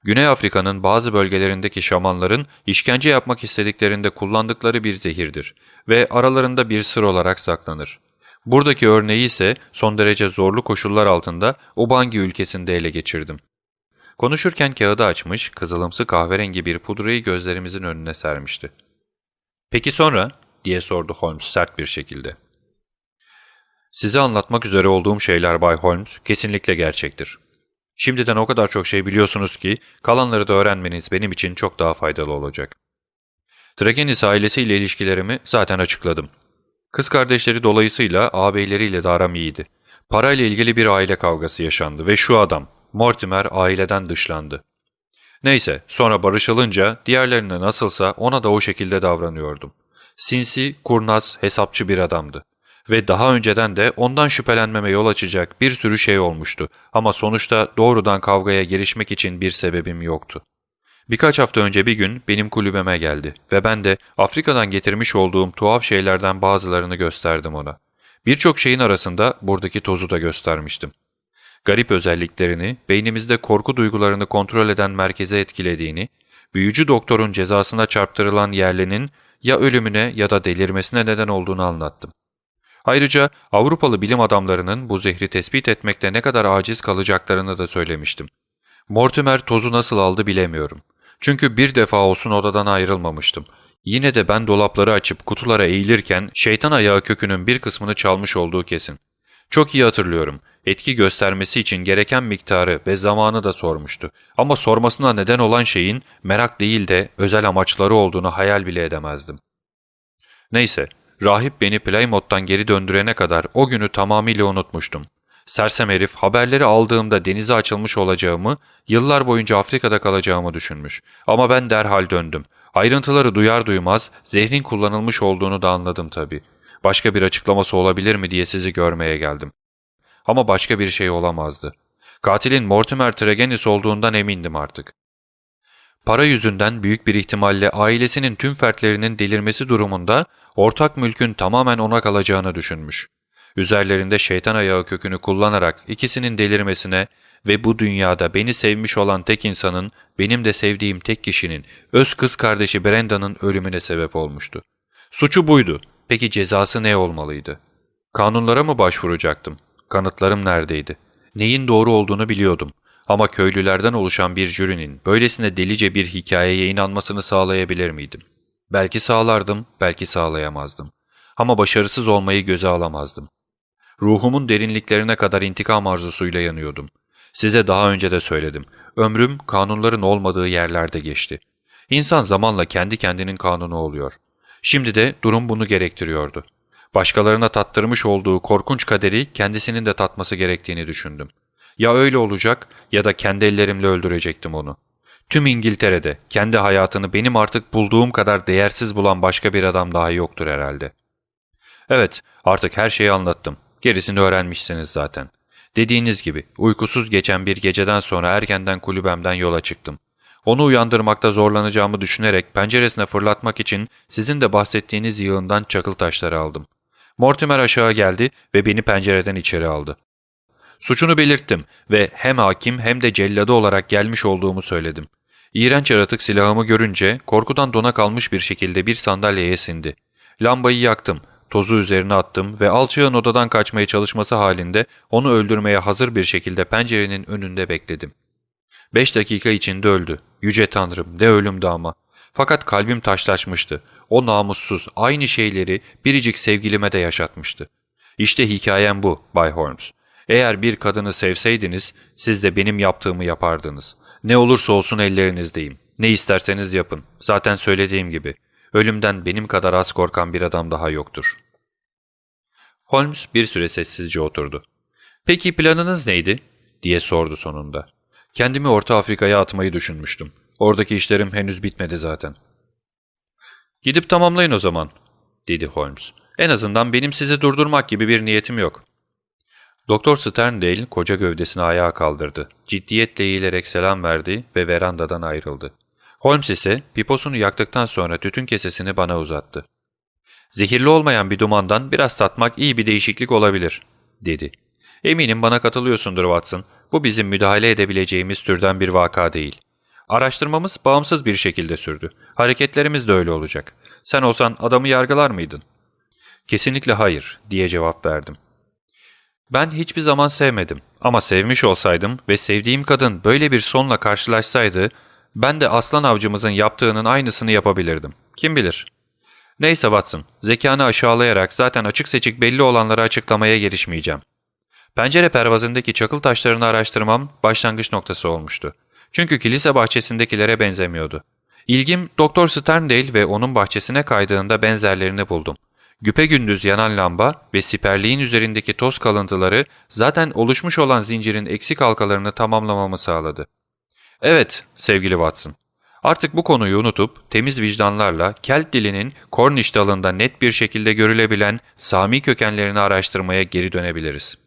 Güney Afrika'nın bazı bölgelerindeki şamanların işkence yapmak istediklerinde kullandıkları bir zehirdir ve aralarında bir sır olarak saklanır. Buradaki örneği ise son derece zorlu koşullar altında Ubangi ülkesinde ele geçirdim. Konuşurken kağıdı açmış, kızılımsı kahverengi bir pudrayı gözlerimizin önüne sermişti. ''Peki sonra?'' Diye sordu Holmes sert bir şekilde. ''Size anlatmak üzere olduğum şeyler Bay Holmes kesinlikle gerçektir. Şimdiden o kadar çok şey biliyorsunuz ki kalanları da öğrenmeniz benim için çok daha faydalı olacak. Tragenis ailesiyle ilişkilerimi zaten açıkladım. Kız kardeşleri dolayısıyla ağabeyleriyle de aram iyiydi. Parayla ilgili bir aile kavgası yaşandı ve şu adam, Mortimer aileden dışlandı. Neyse, sonra barışılınca diğerlerine nasılsa ona da o şekilde davranıyordum. Sinsi, kurnaz, hesapçı bir adamdı. Ve daha önceden de ondan şüphelenmeme yol açacak bir sürü şey olmuştu ama sonuçta doğrudan kavgaya girişmek için bir sebebim yoktu. Birkaç hafta önce bir gün benim kulübeme geldi ve ben de Afrika'dan getirmiş olduğum tuhaf şeylerden bazılarını gösterdim ona. Birçok şeyin arasında buradaki tozu da göstermiştim. Garip özelliklerini, beynimizde korku duygularını kontrol eden merkeze etkilediğini, büyücü doktorun cezasına çarptırılan yerlinin ya ölümüne ya da delirmesine neden olduğunu anlattım. Ayrıca Avrupalı bilim adamlarının bu zehri tespit etmekte ne kadar aciz kalacaklarını da söylemiştim. Mortimer tozu nasıl aldı bilemiyorum. Çünkü bir defa olsun odadan ayrılmamıştım. Yine de ben dolapları açıp kutulara eğilirken şeytan ayağı kökünün bir kısmını çalmış olduğu kesin. Çok iyi hatırlıyorum. Etki göstermesi için gereken miktarı ve zamanı da sormuştu. Ama sormasına neden olan şeyin merak değil de özel amaçları olduğunu hayal bile edemezdim. Neyse, rahip beni Plymouth'tan geri döndürene kadar o günü tamamıyla unutmuştum. Sersem herif haberleri aldığımda denize açılmış olacağımı, yıllar boyunca Afrika'da kalacağımı düşünmüş. Ama ben derhal döndüm. Ayrıntıları duyar duymaz zehrin kullanılmış olduğunu da anladım tabii. Başka bir açıklaması olabilir mi diye sizi görmeye geldim. Ama başka bir şey olamazdı. Katilin Mortimer Tregenis olduğundan emindim artık. Para yüzünden büyük bir ihtimalle ailesinin tüm fertlerinin delirmesi durumunda ortak mülkün tamamen ona kalacağını düşünmüş. Üzerlerinde şeytan ayağı kökünü kullanarak ikisinin delirmesine ve bu dünyada beni sevmiş olan tek insanın, benim de sevdiğim tek kişinin, öz kız kardeşi Brenda'nın ölümüne sebep olmuştu. Suçu buydu. Peki cezası ne olmalıydı? Kanunlara mı başvuracaktım? Kanıtlarım neredeydi? Neyin doğru olduğunu biliyordum. Ama köylülerden oluşan bir jürinin böylesine delice bir hikayeye inanmasını sağlayabilir miydim? Belki sağlardım, belki sağlayamazdım. Ama başarısız olmayı göze alamazdım. Ruhumun derinliklerine kadar intikam arzusuyla yanıyordum. Size daha önce de söyledim. Ömrüm kanunların olmadığı yerlerde geçti. İnsan zamanla kendi kendinin kanunu oluyor. Şimdi de durum bunu gerektiriyordu. Başkalarına tattırmış olduğu korkunç kaderi kendisinin de tatması gerektiğini düşündüm. Ya öyle olacak ya da kendi ellerimle öldürecektim onu. Tüm İngiltere'de kendi hayatını benim artık bulduğum kadar değersiz bulan başka bir adam daha yoktur herhalde. Evet, artık her şeyi anlattım. Gerisini öğrenmişsiniz zaten. Dediğiniz gibi uykusuz geçen bir geceden sonra erkenden kulübemden yola çıktım. Onu uyandırmakta zorlanacağımı düşünerek penceresine fırlatmak için sizin de bahsettiğiniz yığından çakıl taşları aldım. Mortimer aşağı geldi ve beni pencereden içeri aldı. Suçunu belirttim ve hem hakim hem de celladı olarak gelmiş olduğumu söyledim. İğrenç yaratık silahımı görünce korkudan dona kalmış bir şekilde bir sandalyeye sindi. Lambayı yaktım Tozu üzerine attım ve alçağın odadan kaçmaya çalışması halinde onu öldürmeye hazır bir şekilde pencerenin önünde bekledim. Beş dakika içinde öldü. Yüce Tanrım ne ölümdü ama. Fakat kalbim taşlaşmıştı. O namussuz aynı şeyleri biricik sevgilime de yaşatmıştı. İşte hikayem bu Bay Holmes. Eğer bir kadını sevseydiniz siz de benim yaptığımı yapardınız. Ne olursa olsun ellerinizdeyim. Ne isterseniz yapın. Zaten söylediğim gibi. Ölümden benim kadar az korkan bir adam daha yoktur. Holmes bir süre sessizce oturdu. ''Peki planınız neydi?'' diye sordu sonunda. ''Kendimi Orta Afrika'ya atmayı düşünmüştüm. Oradaki işlerim henüz bitmedi zaten.'' ''Gidip tamamlayın o zaman.'' dedi Holmes. ''En azından benim sizi durdurmak gibi bir niyetim yok.'' Doktor Sterndale koca gövdesini ayağa kaldırdı. Ciddiyetle eğilerek selam verdi ve verandadan ayrıldı. Holmes ise piposunu yaktıktan sonra tütün kesesini bana uzattı. Zehirli olmayan bir dumandan biraz tatmak iyi bir değişiklik olabilir, dedi. Eminim bana katılıyorsundur Watson. Bu bizim müdahale edebileceğimiz türden bir vaka değil. Araştırmamız bağımsız bir şekilde sürdü. Hareketlerimiz de öyle olacak. Sen olsan adamı yargılar mıydın? Kesinlikle hayır, diye cevap verdim. Ben hiçbir zaman sevmedim ama sevmiş olsaydım ve sevdiğim kadın böyle bir sonla karşılaşsaydı, ben de aslan avcımızın yaptığının aynısını yapabilirdim. Kim bilir? Neyse Watson, zekanı aşağılayarak zaten açık seçik belli olanları açıklamaya girişmeyeceğim. Pencere pervazındaki çakıl taşlarını araştırmam başlangıç noktası olmuştu. Çünkü kilise bahçesindekilere benzemiyordu. İlgim Doktor Sterndale ve onun bahçesine kaydığında benzerlerini buldum. Güpegündüz yanan lamba ve siperliğin üzerindeki toz kalıntıları zaten oluşmuş olan zincirin eksik halkalarını tamamlamamı sağladı. Evet sevgili Watson, artık bu konuyu unutup temiz vicdanlarla Kelt dilinin Cornish dalında net bir şekilde görülebilen Sami kökenlerini araştırmaya geri dönebiliriz.